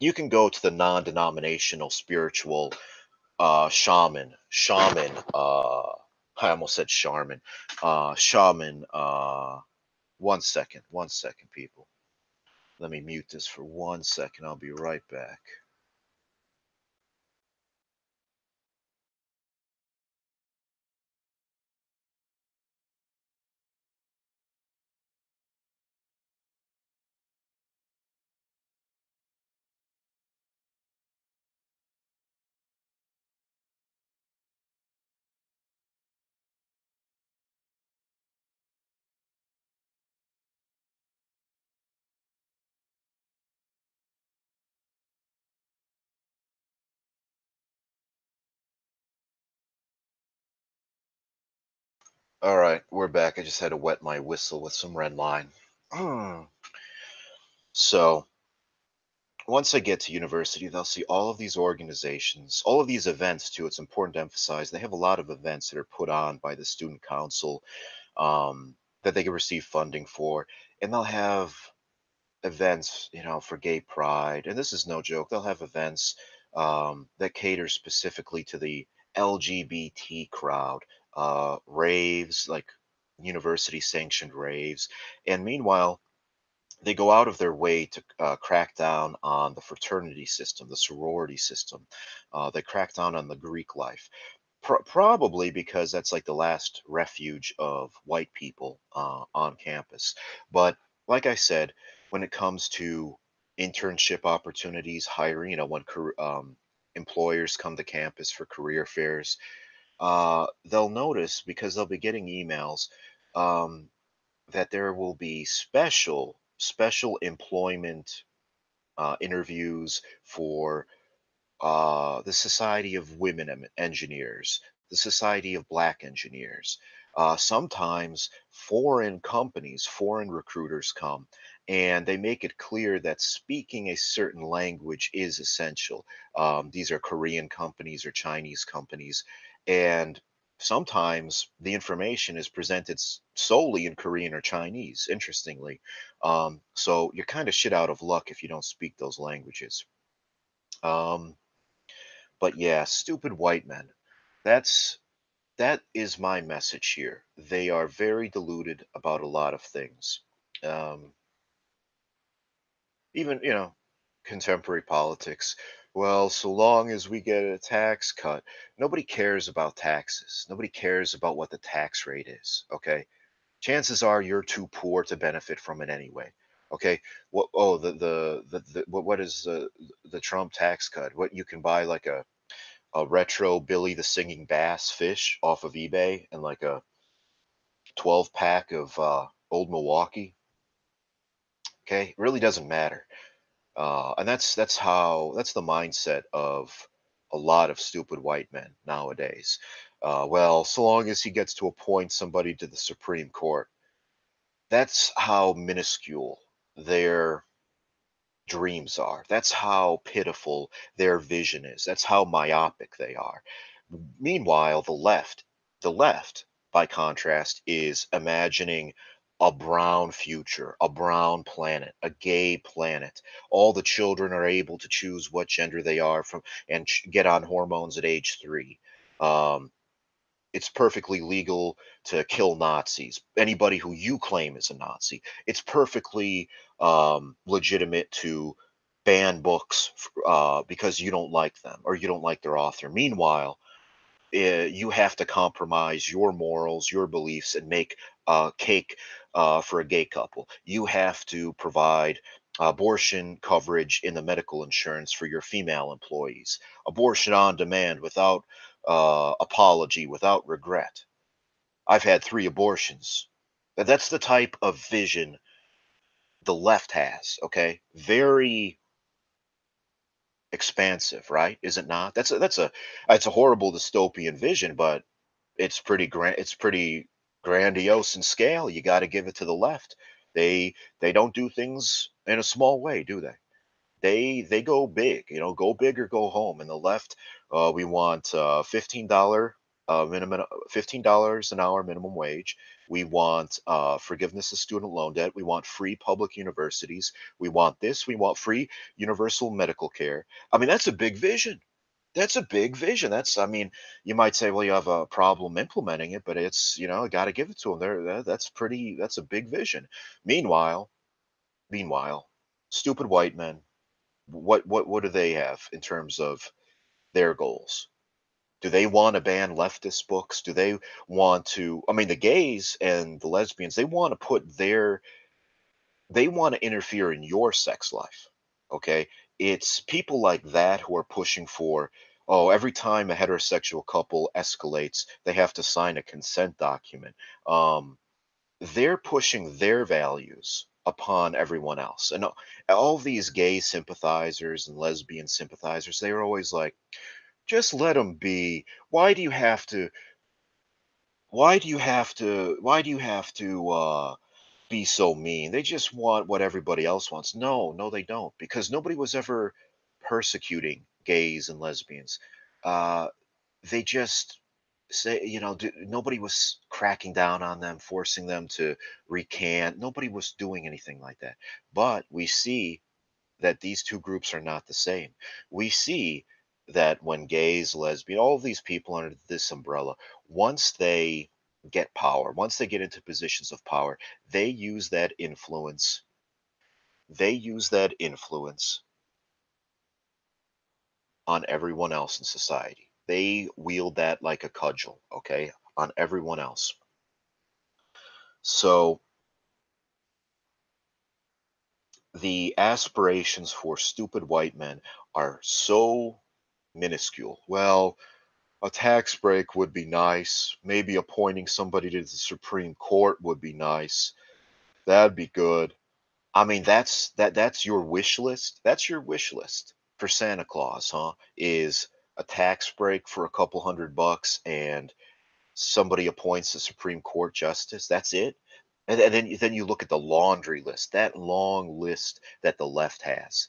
you can go to the non-denominational spiritual uh, shaman, shaman. Uh, I almost said shaman. Uh, shaman. Uh, one second, one second, people. Let me mute this for one second. I'll be right back. All right, we're back. I just had to wet my whistle with some red line. so, once I get to university, they'll see all of these organizations, all of these events, too. It's important to emphasize they have a lot of events that are put on by the student council um, that they can receive funding for. And they'll have events, you know, for gay pride. And this is no joke. They'll have events um, that cater specifically to the LGBT crowd, uh, raves, like university sanctioned raves. And meanwhile, they go out of their way to uh, crack down on the fraternity system, the sorority system. Uh, they crack down on the Greek life, Pro- probably because that's like the last refuge of white people uh, on campus. But like I said, when it comes to internship opportunities, hiring, you know, when um, employers come to campus for career fairs, uh, they'll notice because they'll be getting emails um, that there will be special special employment uh, interviews for uh, the Society of Women Engineers, the Society of Black Engineers. Uh, sometimes foreign companies, foreign recruiters come and they make it clear that speaking a certain language is essential. Um, these are Korean companies or Chinese companies. And sometimes the information is presented solely in Korean or Chinese, interestingly. Um, so you're kind of shit out of luck if you don't speak those languages. Um, but yeah, stupid white men. That's that is my message here. They are very deluded about a lot of things. Um, even, you know, contemporary politics. Well, so long as we get a tax cut, nobody cares about taxes. Nobody cares about what the tax rate is. Okay. Chances are you're too poor to benefit from it anyway. Okay. What? Oh, the the the, the what, what is the the Trump tax cut? What you can buy like a a retro Billy the Singing Bass fish off of eBay and like a 12 pack of uh, Old Milwaukee. Okay, it really doesn't matter. Uh, and that's that's how that's the mindset of a lot of stupid white men nowadays. Uh, well, so long as he gets to appoint somebody to the Supreme Court, that's how minuscule their dreams are. That's how pitiful their vision is. That's how myopic they are. Meanwhile, the left, the left, by contrast, is imagining a brown future, a brown planet, a gay planet. All the children are able to choose what gender they are from and get on hormones at age three. Um, it's perfectly legal to kill Nazis. Anybody who you claim is a Nazi. It's perfectly um, legitimate to ban books uh, because you don't like them or you don't like their author. Meanwhile, uh, you have to compromise your morals, your beliefs, and make a cake uh, for a gay couple. You have to provide abortion coverage in the medical insurance for your female employees, abortion on demand without uh, apology, without regret. I've had three abortions. That's the type of vision the left has, okay? Very expansive, right? Is it not? That's a, that's a it's a horrible dystopian vision, but it's pretty grand. It's pretty grandiose in scale. You got to give it to the left. They they don't do things in a small way, do they? They they go big. You know, go big or go home. And the left, uh, we want uh, fifteen dollar uh, minimum fifteen dollars an hour minimum wage. We want uh, forgiveness of student loan debt. We want free public universities. We want this. We want free universal medical care. I mean, that's a big vision. That's a big vision. That's, I mean, you might say, well, you have a problem implementing it, but it's, you know, I got to give it to them. There, that's pretty. That's a big vision. Meanwhile, meanwhile, stupid white men. What, what, what do they have in terms of their goals? Do they want to ban leftist books? Do they want to? I mean, the gays and the lesbians, they want to put their, they want to interfere in your sex life. Okay. It's people like that who are pushing for, oh, every time a heterosexual couple escalates, they have to sign a consent document. Um, they're pushing their values upon everyone else. And all these gay sympathizers and lesbian sympathizers, they are always like, just let them be. Why do you have to? Why do you have to? Why do you have to uh, be so mean? They just want what everybody else wants. No, no, they don't, because nobody was ever persecuting gays and lesbians. Uh, they just say, you know, nobody was cracking down on them, forcing them to recant. Nobody was doing anything like that. But we see that these two groups are not the same. We see that when gays, lesbian, all of these people under this umbrella, once they get power, once they get into positions of power, they use that influence. They use that influence on everyone else in society. They wield that like a cudgel, okay, on everyone else. So the aspirations for stupid white men are so minuscule. Well, a tax break would be nice. Maybe appointing somebody to the Supreme Court would be nice. That'd be good. I mean, that's that that's your wish list. That's your wish list for Santa Claus, huh? Is a tax break for a couple hundred bucks and somebody appoints a Supreme Court justice. That's it. And, and then then you look at the laundry list, that long list that the left has.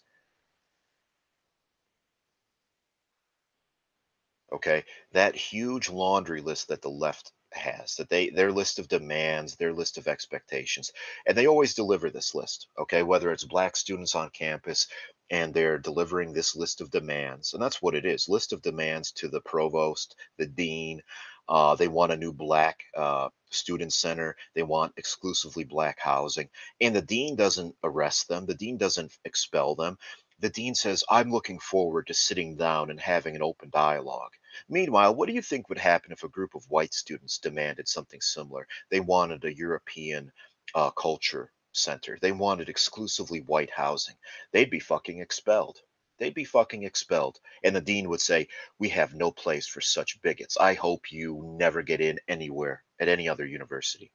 Okay? That huge laundry list that the left has that they their list of demands their list of expectations and they always deliver this list okay? Whether it's black students on campus and they're delivering this list of demands and that's what it is list of demands to the provost the dean uh, they want a new black uh, student center they want exclusively black housing and the dean doesn't arrest them the dean doesn't expel them the dean says, I'm looking forward to sitting down and having an open dialogue. Meanwhile, what do you think would happen if a group of white students demanded something similar? They wanted a European uh, culture center, they wanted exclusively white housing. They'd be fucking expelled. They'd be fucking expelled. And the dean would say, We have no place for such bigots. I hope you never get in anywhere at any other university.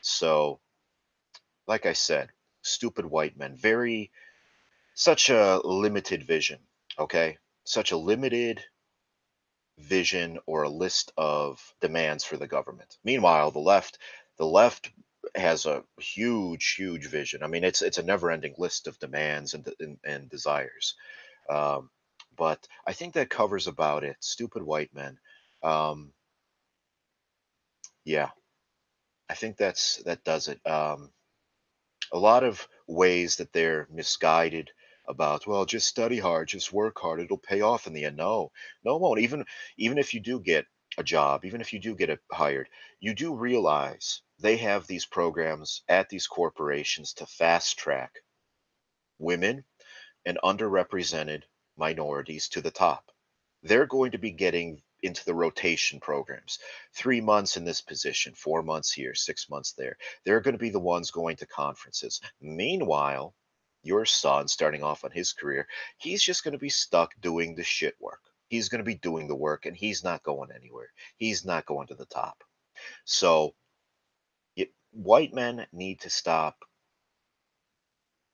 So, like I said, stupid white men, very such a limited vision, okay? Such a limited vision or a list of demands for the government. Meanwhile, the left, the left has a huge, huge vision. I mean, it's it's a never-ending list of demands and and, and desires. Um, but I think that covers about it. Stupid white men. Um, yeah, I think that's that does it. Um, a lot of ways that they're misguided about well just study hard just work hard it'll pay off in the end no no it won't even even if you do get a job even if you do get hired you do realize they have these programs at these corporations to fast track women and underrepresented minorities to the top they're going to be getting into the rotation programs. Three months in this position, four months here, six months there. They're going to be the ones going to conferences. Meanwhile, your son starting off on his career, he's just going to be stuck doing the shit work. He's going to be doing the work and he's not going anywhere. He's not going to the top. So, it, white men need to stop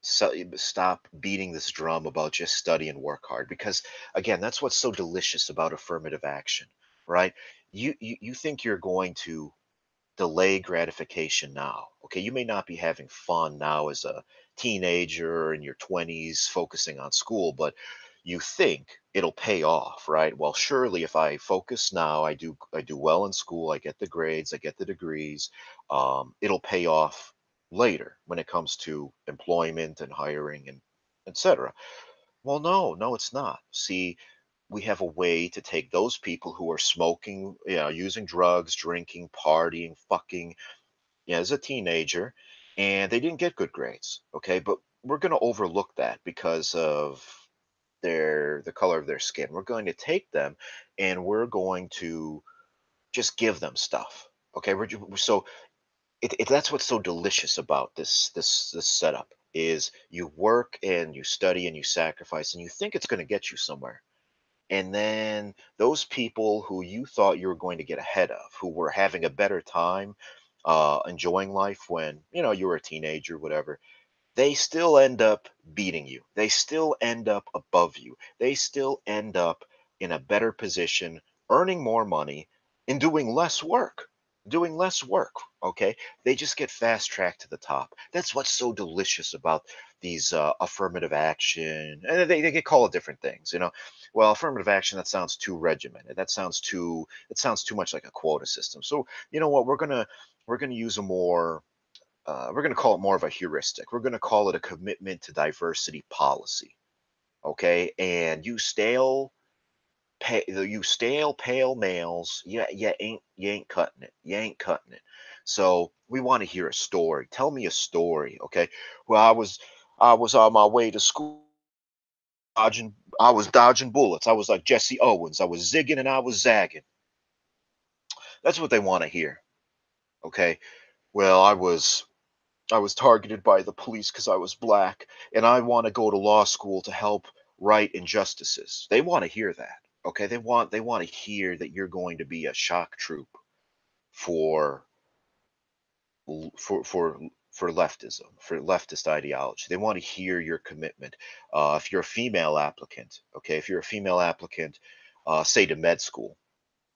stop beating this drum about just study and work hard because again that's what's so delicious about affirmative action right you you, you think you're going to delay gratification now okay you may not be having fun now as a teenager in your 20s focusing on school, but you think it'll pay off, right? Well, surely if I focus now, I do I do well in school, I get the grades, I get the degrees, um, it'll pay off later when it comes to employment and hiring and etc. Well, no, no, it's not. See, we have a way to take those people who are smoking, you know, using drugs, drinking, partying, fucking, yeah, as a teenager, and they didn't get good grades. Okay, but we're going to overlook that because of their the color of their skin. We're going to take them and we're going to just give them stuff. Okay, we're so it, it, that's what's so delicious about this this this setup is you work and you study and you sacrifice and you think it's going to get you somewhere and then those people who you thought you were going to get ahead of who were having a better time uh, enjoying life when you know you were a teenager, whatever, they still end up beating you. They still end up above you. They still end up in a better position, earning more money, and doing less work. Doing less work, okay? They just get fast tracked to the top. That's what's so delicious about these uh, affirmative action, and they, they get called different things, you know. Well, affirmative action that sounds too regimented. That sounds too. It sounds too much like a quota system. So you know what? We're gonna we're to use a more uh, we're to call it more of a heuristic. We're to call it a commitment to diversity policy. Okay, and you stale, pay, you stale pale males, yeah, yeah, ain't you ain't cutting it. You ain't cutting it. So we want to hear a story. Tell me a story. Okay. Well, I was I was on my way to school. Dodging, I was dodging bullets. I was like Jesse Owens. I was zigging and I was zagging. That's what they want to hear. Okay. Well, I was I was targeted by the police because I was black, and I want to go to law school to help right injustices. They want to hear that. Okay, they want they want to hear that you're going to be a shock troop for for for for leftism, for leftist ideology. They want to hear your commitment. Uh, if you're a female applicant, okay, if you're a female applicant, uh, say to med school,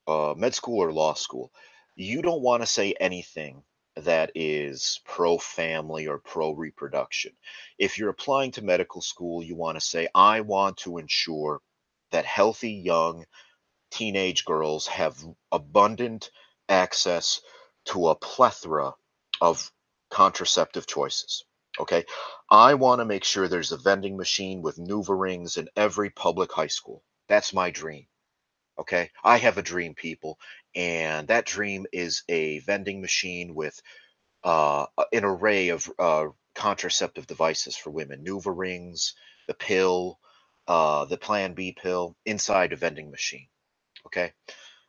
uh, med school or law school, you don't want to say anything that is pro family or pro reproduction. If you're applying to medical school, you want to say, I want to ensure that healthy young teenage girls have abundant access to a plethora of contraceptive choices. Okay. I want to make sure there's a vending machine with NuvaRings in every public high school. That's my dream. Okay. I have a dream, people and that dream is a vending machine with uh, an array of uh, contraceptive devices for women, NuvaRings, the pill, uh, the Plan B pill inside a vending machine. Okay.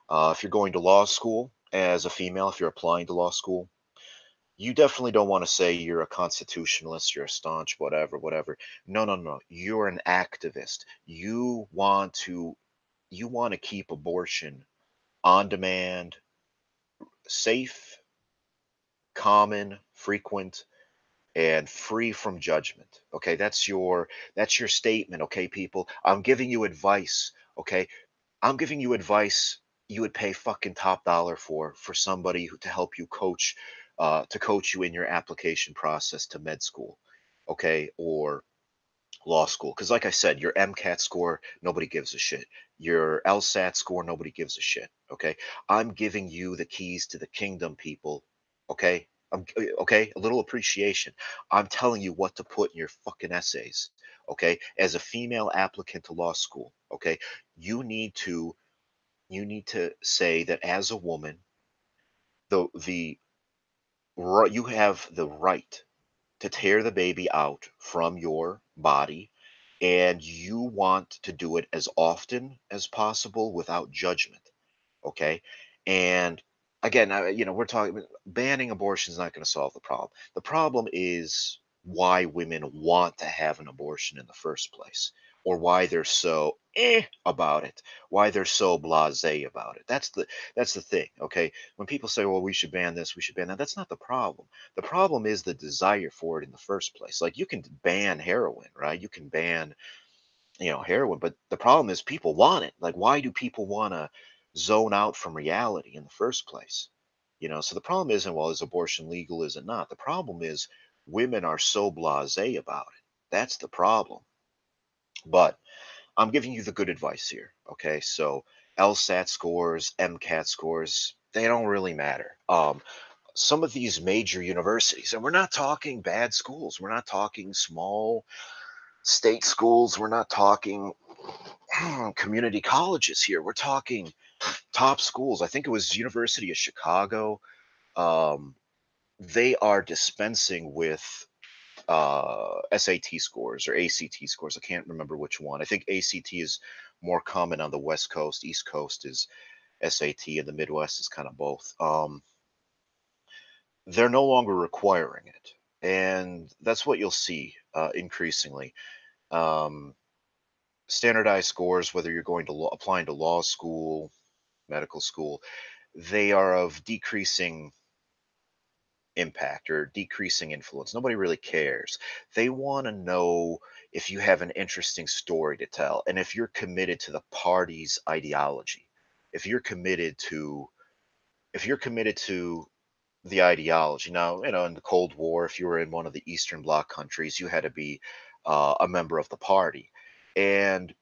Uh, if you're going to law school as a female, if you're applying to law school, you definitely don't want to say you're a constitutionalist, you're a staunch, whatever, whatever. No, no, no. You're an activist. You want to you want to keep abortion on demand, safe, common, frequent, and free from judgment. Okay, that's your that's your statement, okay, people. I'm giving you advice, okay? I'm giving you advice you would pay fucking top dollar for for somebody who, to help you coach uh, to coach you in your application process to med school, okay, or law school. Because, like I said, your MCAT score, nobody gives a shit. Your LSAT score, nobody gives a shit. Okay. I'm giving you the keys to the kingdom, people. Okay. I'm, okay. A little appreciation. I'm telling you what to put in your fucking essays. Okay. As a female applicant to law school, okay, you need to you need to say that as a woman, the the you have the right to tear the baby out from your body and you want to do it as often as possible without judgment okay? And again you know we're talking banning abortion is not going to solve the problem. The problem is why women want to have an abortion in the first place or why they're so eh about it, why they're so blasé about it. That's the that's the thing. Okay, when people say, "Well, we should ban this, we should ban that," that's not the problem. The problem is the desire for it in the first place. Like you can ban heroin, right? You can ban, you know, heroin, but the problem is people want it. Like, why do people want to zone out from reality in the first place? You know, so the problem isn't well, is abortion legal? Is it not? The problem is women are so blasé about it. That's the problem. But I'm giving you the good advice here. Okay, so LSAT scores, MCAT scores, they don't really matter. Um, some of these major universities, and we're not talking bad schools, we're not talking small state schools, we're not talking community colleges here, we're talking top schools. I think it was University of Chicago. Um, they are dispensing with uh, SAT scores or ACT scores. I can't remember which one. I think ACT is more common on the West Coast. East Coast is SAT, and the Midwest is kind of both. Um, they're no longer requiring it, and that's what you'll see uh, increasingly. Um, standardized scores, whether you're going to law, applying to law school, medical school, they are of decreasing impact or decreasing influence. Nobody really cares. They want to know if you have an interesting story to tell and if you're committed to the party's ideology. If you're committed to if you're committed to the ideology. Now, you know, in the Cold War, if you were in one of the Eastern Bloc countries, you had to be uh, a member of the party. And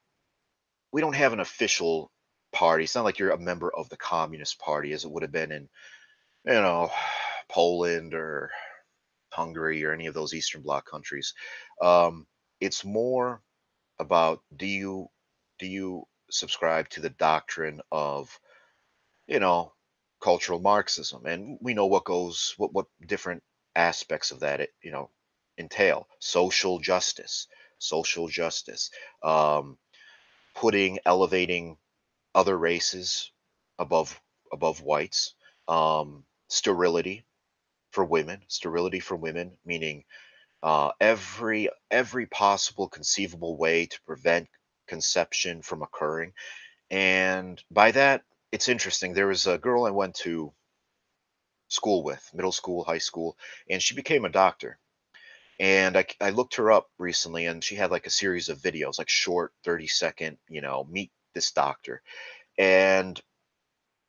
we don't have an official party. It's not like you're a member of the Communist Party as it would have been in, you know, Poland or Hungary or any of those Eastern Bloc countries. Um, it's more about do you do you subscribe to the doctrine of you know cultural Marxism, and we know what goes what what different aspects of that it you know entail social justice, social justice, um, putting elevating other races above above whites, um, sterility, for women, sterility for women, meaning uh, every every possible conceivable way to prevent conception from occurring. And by that, it's interesting. There was a girl I went to school with, middle school, high school, and she became a doctor. And I, I looked her up recently, and she had like a series of videos, like short, 30 second, you know, meet this doctor. And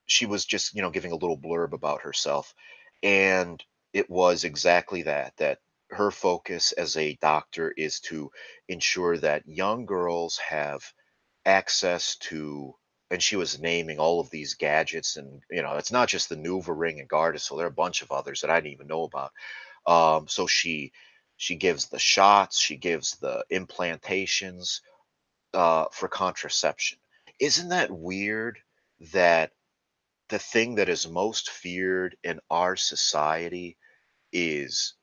she was just, you know, giving a little blurb about herself. And it was exactly that that her focus as a doctor is to ensure that young girls have access to and she was naming all of these gadgets and you know it's not just the NuvaRing and Gardasil there are a bunch of others that I didn't even know about. Um, so she she gives the shots she gives the implantations uh, for contraception. Isn't that weird that the thing that is most feared in our society is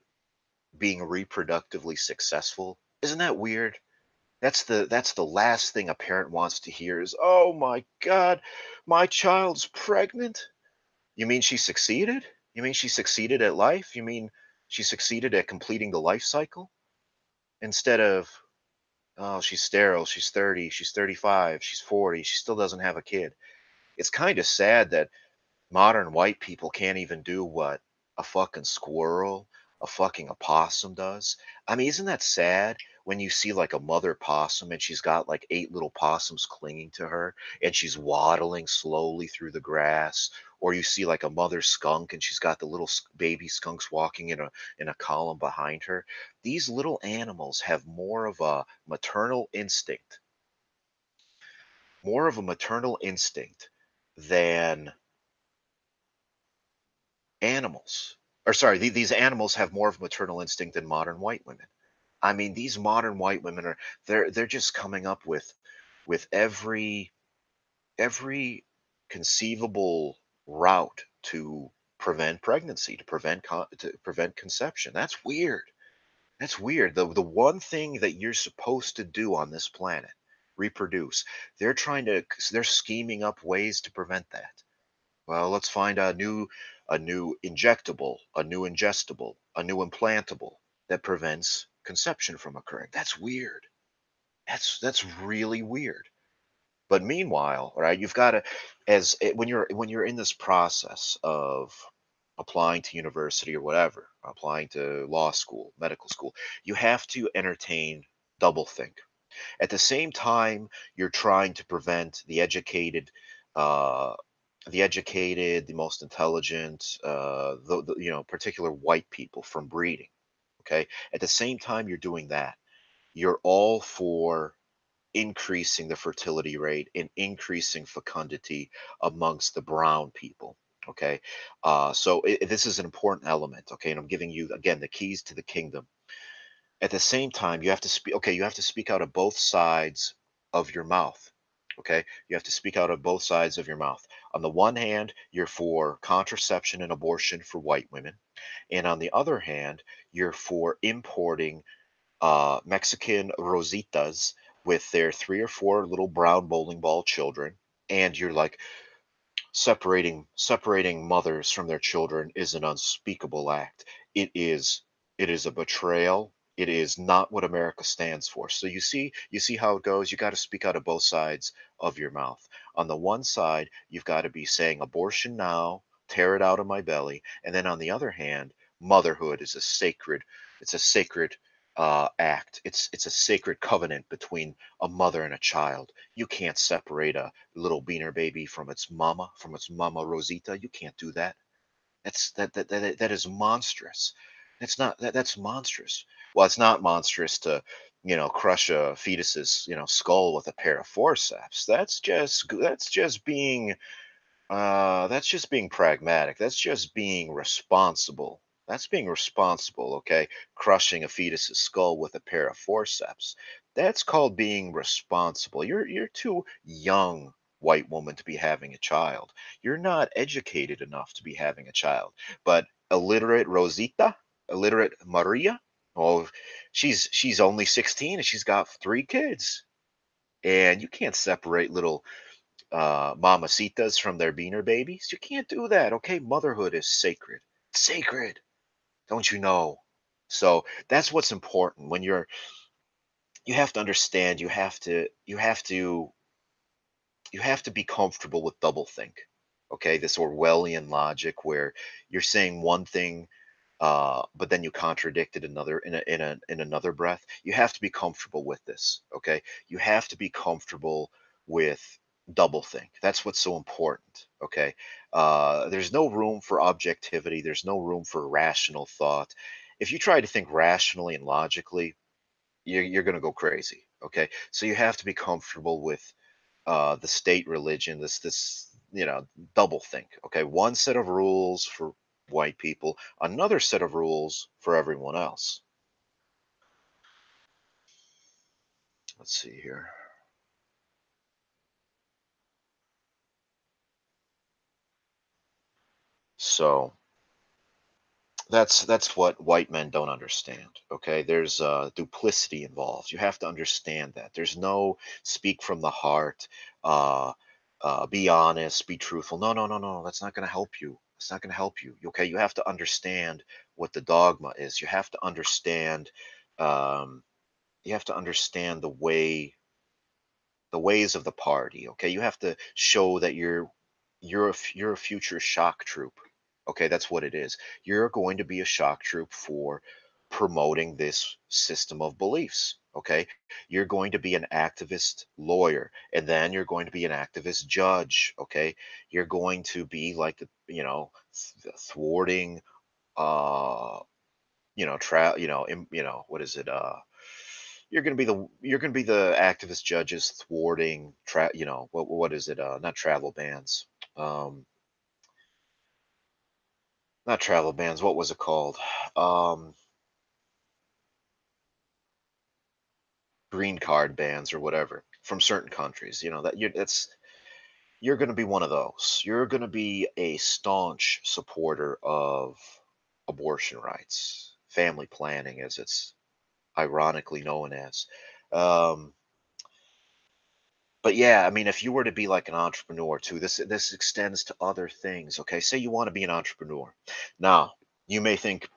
being reproductively successful. Isn't that weird? That's the that's the last thing a parent wants to hear is, "Oh my god, my child's pregnant." You mean she succeeded? You mean she succeeded at life? You mean she succeeded at completing the life cycle? Instead of, "Oh, she's sterile, she's 30, she's 35, she's 40, she still doesn't have a kid." It's kind of sad that modern white people can't even do what a fucking squirrel, a fucking opossum does. I mean, isn't that sad when you see like a mother possum and she's got like eight little possums clinging to her and she's waddling slowly through the grass? Or you see like a mother skunk and she's got the little baby skunks walking in a in a column behind her. These little animals have more of a maternal instinct, more of a maternal instinct than animals. Or sorry, the- these animals have more of maternal instinct than modern white women. I mean, these modern white women are they're they're just coming up with with every every conceivable route to prevent pregnancy, to prevent con- to prevent conception. That's weird. That's weird. The the one thing that you're supposed to do on this planet, reproduce. They're trying to they're scheming up ways to prevent that. Well, let's find a new a new injectable, a new ingestible, a new implantable that prevents conception from occurring. That's weird. That's that's really weird. But meanwhile, right, you've got to as it, when you're when you're in this process of applying to university or whatever, applying to law school, medical school, you have to entertain doublethink. At the same time, you're trying to prevent the educated uh, the educated, the most intelligent, uh, the, the you know particular white people from breeding. Okay, at the same time you're doing that, you're all for increasing the fertility rate and increasing fecundity amongst the brown people. Okay, uh, so i this is an important element. Okay, and I'm giving you again the keys to the kingdom. At the same time, you have to speak. Okay, you have to speak out of both sides of your mouth. Okay, you have to speak out of both sides of your mouth. On the one hand, you're for contraception and abortion for white women, and on the other hand, you're for importing uh, Mexican rositas with their three or four little brown bowling ball children, and you're like separating separating mothers from their children is an unspeakable act. It is it is a betrayal. It is not what America stands for. So you see you see how it goes. You got to speak out of both sides of your mouth. On the one side, you've got to be saying abortion now, tear it out of my belly, and then on the other hand, motherhood is a sacred it's a sacred uh, act. It's it's a sacred covenant between a mother and a child. You can't separate a little beaner baby from its mama, from its mama Rosita. You can't do that. That's that that that, that is monstrous. That's not that, that's monstrous. Well, it's not monstrous to, you know, crush a fetus's, you know, skull with a pair of forceps. That's just that's just being uh that's just being pragmatic. That's just being responsible. That's being responsible, okay? Crushing a fetus's skull with a pair of forceps. That's called being responsible. You're you're too young, white woman, to be having a child. You're not educated enough to be having a child. But illiterate Rosita, illiterate Maria, oh, she's she's only 16 and she's got three kids. And you can't separate little uh, mamacitas from their beaner babies. You can't do that, okay? Motherhood is sacred. Sacred, don't you know? So that's what's important when you're. You have to understand. You have to. You have to. You have to be comfortable with doublethink. Okay, this Orwellian logic where you're saying one thing, uh, but then you contradict it another in a, in a in another breath. You have to be comfortable with this. Okay, you have to be comfortable with doublethink. That's what's so important. Okay, uh, there's no room for objectivity. There's no room for rational thought. If you try to think rationally and logically, you're you're gonna go crazy. Okay, so you have to be comfortable with uh, the state religion, this this you know double think. Okay, one set of rules for white people, another set of rules for everyone else. Let's see here. So that's that's what white men don't understand okay? There's uh duplicity involved. You have to understand that. There's no speak from the heart uh uh be honest be truthful. No no no no that's not going to help you it's not going to help you okay? You have to understand what the dogma is. You have to understand um you have to understand the way the ways of the party okay? You have to show that you're you're a, you're a future shock troop Okay, that's what it is. You're going to be a shock troop for promoting this system of beliefs. Okay, you're going to be an activist lawyer, and then you're going to be an activist judge. Okay, you're going to be like the you know thwarting, uh, you know, tra- you know, Im- you know, what is it? Uh, you're going to be the you're going to be the activist judges thwarting, tra- you know, what what is it? Uh, not travel bans. Um, not travel bans. What was it called? Um, green card bans or whatever from certain countries. You know that you it's you're going to be one of those. You're going to be a staunch supporter of abortion rights, family planning, as it's ironically known as. Um, but yeah, I mean, if you were to be like an entrepreneur too, this this extends to other things. Okay, say you want to be an entrepreneur. Now, you may think,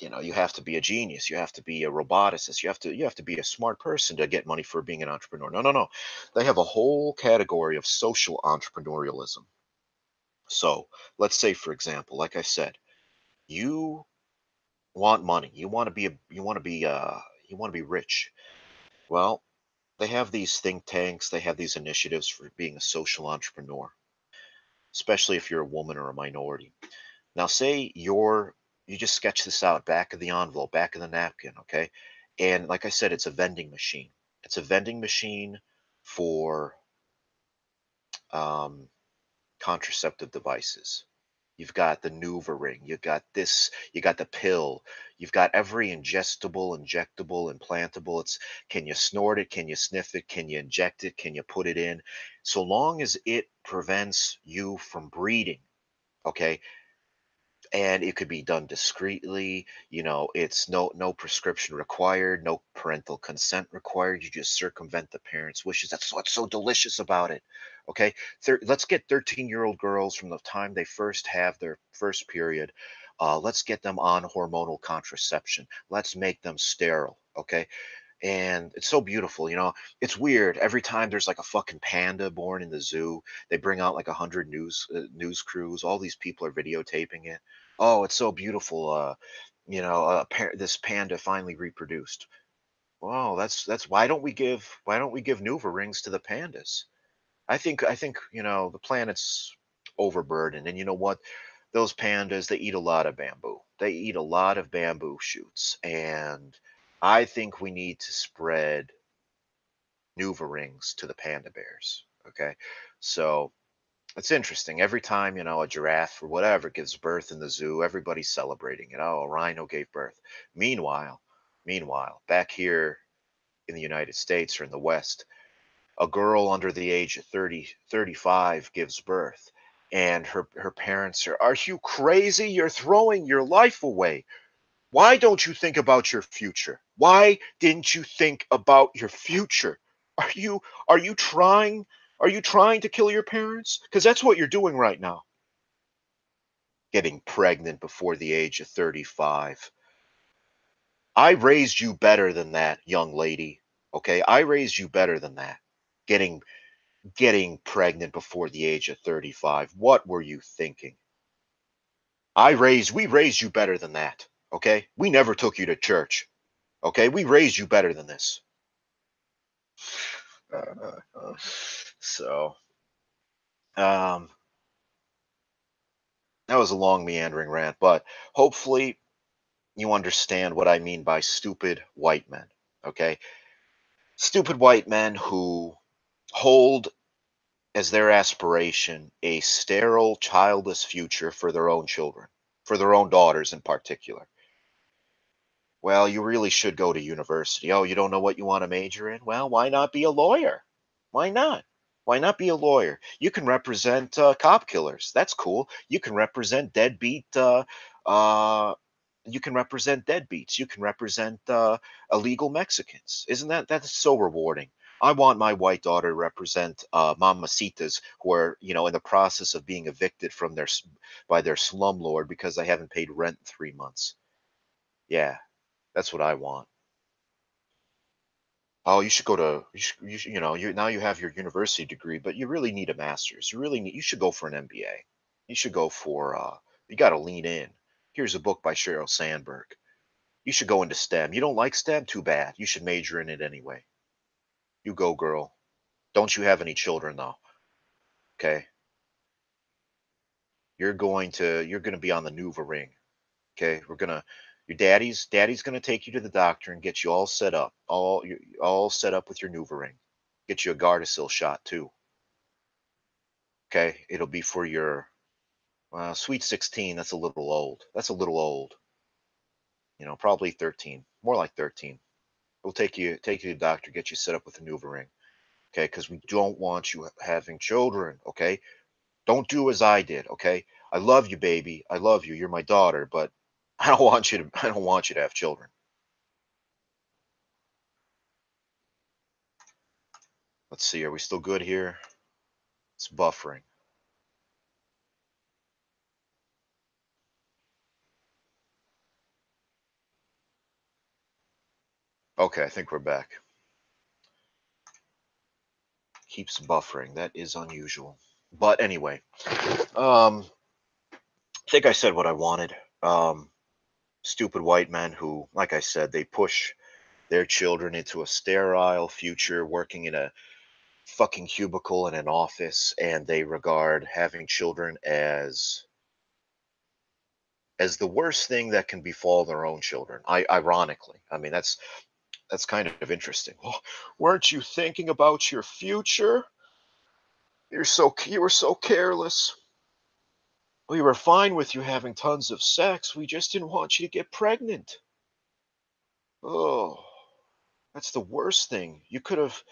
you know, you have to be a genius, you have to be a roboticist, you have to you have to be a smart person to get money for being an entrepreneur. No, no, no. They have a whole category of social entrepreneurialism. So, let's say, for example, like I said, you want money, you want to be a, you want to be uh, you want to be rich. Well, they have these think tanks, they have these initiatives for being a social entrepreneur, especially if you're a woman or a minority. Now, say you're you just sketch this out back of the envelope, back of the napkin, okay? And like I said, it's a vending machine. It's a vending machine for um, contraceptive devices. You've got the NuvaRing. You've got this. You got the pill. You've got every ingestible, injectable, implantable. It's can you snort it? Can you sniff it? Can you inject it? Can you put it in? So long as it prevents you from breeding, okay, and it could be done discreetly you know it's no no prescription required no parental consent required you just circumvent the parents wishes. That's what's so delicious about it okay? Thir- let's get 13 year old girls from the time they first have their first period uh, let's get them on hormonal contraception. Let's make them sterile okay and it's so beautiful you know? It's weird every time there's like a fucking panda born in the zoo they bring out like a hundred news uh, news crews all these people are videotaping it. Oh it's so beautiful uh you know uh, this panda finally reproduced. Wow that's that's why don't we give why don't we give NuvaRings to the pandas? I think i think you know the planet's overburdened and you know what? Those pandas they eat a lot of bamboo. They eat a lot of bamboo shoots and I think we need to spread NuvaRings to the panda bears. Okay, so it's interesting. Every time you know a giraffe or whatever gives birth in the zoo, everybody's celebrating it. Oh, a rhino gave birth. Meanwhile, meanwhile, back here in the United States or in the West, a girl under the age of 30, 35 gives birth, and her her parents are, "Are you crazy? You're throwing your life away." Why don't you think about your future? Why didn't you think about your future? Are you are you trying are you trying to kill your parents? Cuz that's what you're doing right now. Getting pregnant before the age of 35. I raised you better than that, young lady. Okay? I raised you better than that. Getting getting pregnant before the age of 35. What were you thinking? I raised we raised you better than that. Okay? We never took you to church. Okay? We raised you better than this. <sighs> so, um, that was a long meandering rant, but hopefully you understand what I mean by stupid white men. Okay? Stupid white men who hold as their aspiration a sterile, childless future for their own children, for their own daughters in particular. Well, you really should go to university. Oh, you don't know what you want to major in? Well, why not be a lawyer? Why not? Why not be a lawyer? You can represent uh, cop killers. That's cool. You can represent deadbeat. Uh, uh, you can represent deadbeats. You can represent uh, illegal Mexicans. Isn't that that's so rewarding? I want my white daughter to represent uh, mamacitas who are, you know, in the process of being evicted from their by their slumlord because they haven't paid rent in three months. Yeah, that's what I want. Oh, you should go to you, should, you, should, you know you now you have your university degree, but you really need a master's. You really need you should go for an MBA. You should go for uh, you got to lean in. Here's a book by Sheryl Sandberg. You should go into STEM. You don't like STEM? Too bad. You should major in it anyway. You go, girl. Don't you have any children though? Okay. You're going to you're going to be on the NuvaRing. Okay, we're gonna your daddy's daddy's gonna take you to the doctor and get you all set up, all all set up with your NuvaRing. Get you a Gardasil shot too. Okay, it'll be for your well, sweet 16. That's a little old. That's a little old. You know, probably 13, more like 13. We'll take you take you to the doctor, get you set up with a NuvaRing. Okay, because we don't want you having children. Okay, don't do as I did. Okay, I love you, baby. I love you. You're my daughter, but <laughs> I don't want you to I don't want you to have children. Let's see, are we still good here? It's buffering. Okay, I think we're back. Keeps buffering. That is unusual. But anyway, um, I think I said what I wanted. Um, stupid white men who, like I said, they push their children into a sterile future working in a fucking cubicle in an office and they regard having children as as the worst thing that can befall their own children. I ironically. I mean that's that's kind of interesting. Well, weren't you thinking about your future? You're so you were so careless. We were fine with you having tons of sex. We just didn't want you to get pregnant. Oh, that's the worst thing. You could have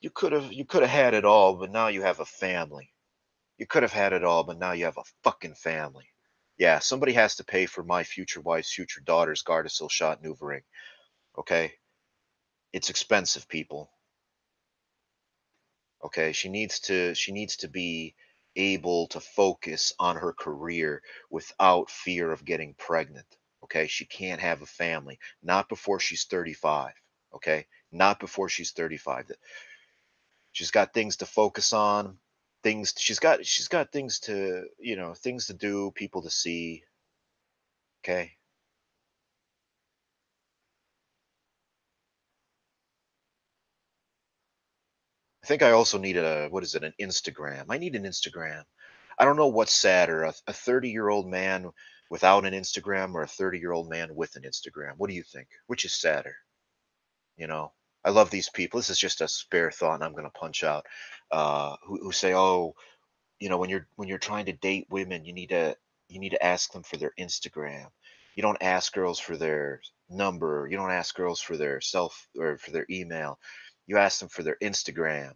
you could have you could have had it all, but now you have a family. You could have had it all, but now you have a fucking family. Yeah, somebody has to pay for my future wife's future daughter's Gardasil shot NuvaRing. Okay? It's expensive, people. Okay, she needs to she needs to be able to focus on her career without fear of getting pregnant. Okay, she can't have a family, not before she's 35. Okay, not before she's 35. She's got things to focus on, things she's got she's got things to, you know, things to do, people to see. Okay? I think I also need a what is it, an Instagram. I need an Instagram. I don't know what's sadder, a 30 year old man without an Instagram or a 30 year old man with an Instagram. What do you think? Which is sadder? You know, I love these people. This is just a spare thought, and I'm going to punch out. Uh, who, who say, "Oh, you know, when you're when you're trying to date women, you need to you need to ask them for their Instagram. You don't ask girls for their number. You don't ask girls for their self or for their email. You ask them for their Instagram,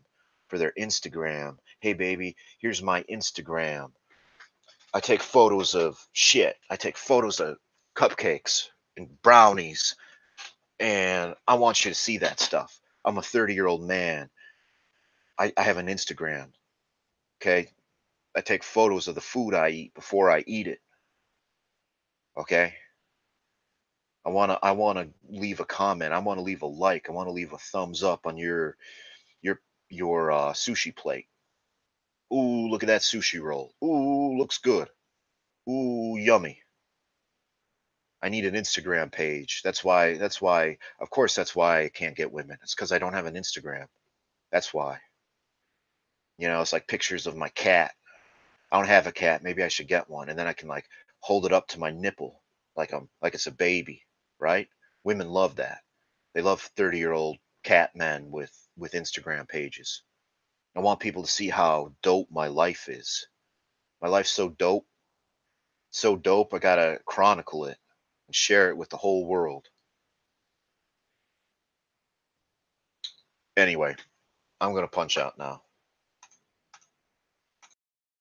for their Instagram. Hey, baby, here's my Instagram. I take photos of shit. I take photos of cupcakes and brownies. And I want you to see that stuff. I'm a 30 year old man. I, I have an Instagram. Okay. I take photos of the food I eat before I eat it. Okay. I want to I want to leave a comment. I want to leave a like. I want to leave a thumbs up on your your your uh, sushi plate. Ooh, look at that sushi roll. Ooh, looks good. Ooh, yummy. I need an Instagram page. That's why that's why of course that's why I can't get women. It's cuz I don't have an Instagram. That's why. You know, it's like pictures of my cat. I don't have a cat. Maybe I should get one and then I can like hold it up to my nipple like I'm like it's a baby right? Women love that. They love 30 year old cat men with, with Instagram pages. I want people to see how dope my life is. My life's so dope. So dope, I gotta chronicle it and share it with the whole world. Anyway, I'm gonna punch out now.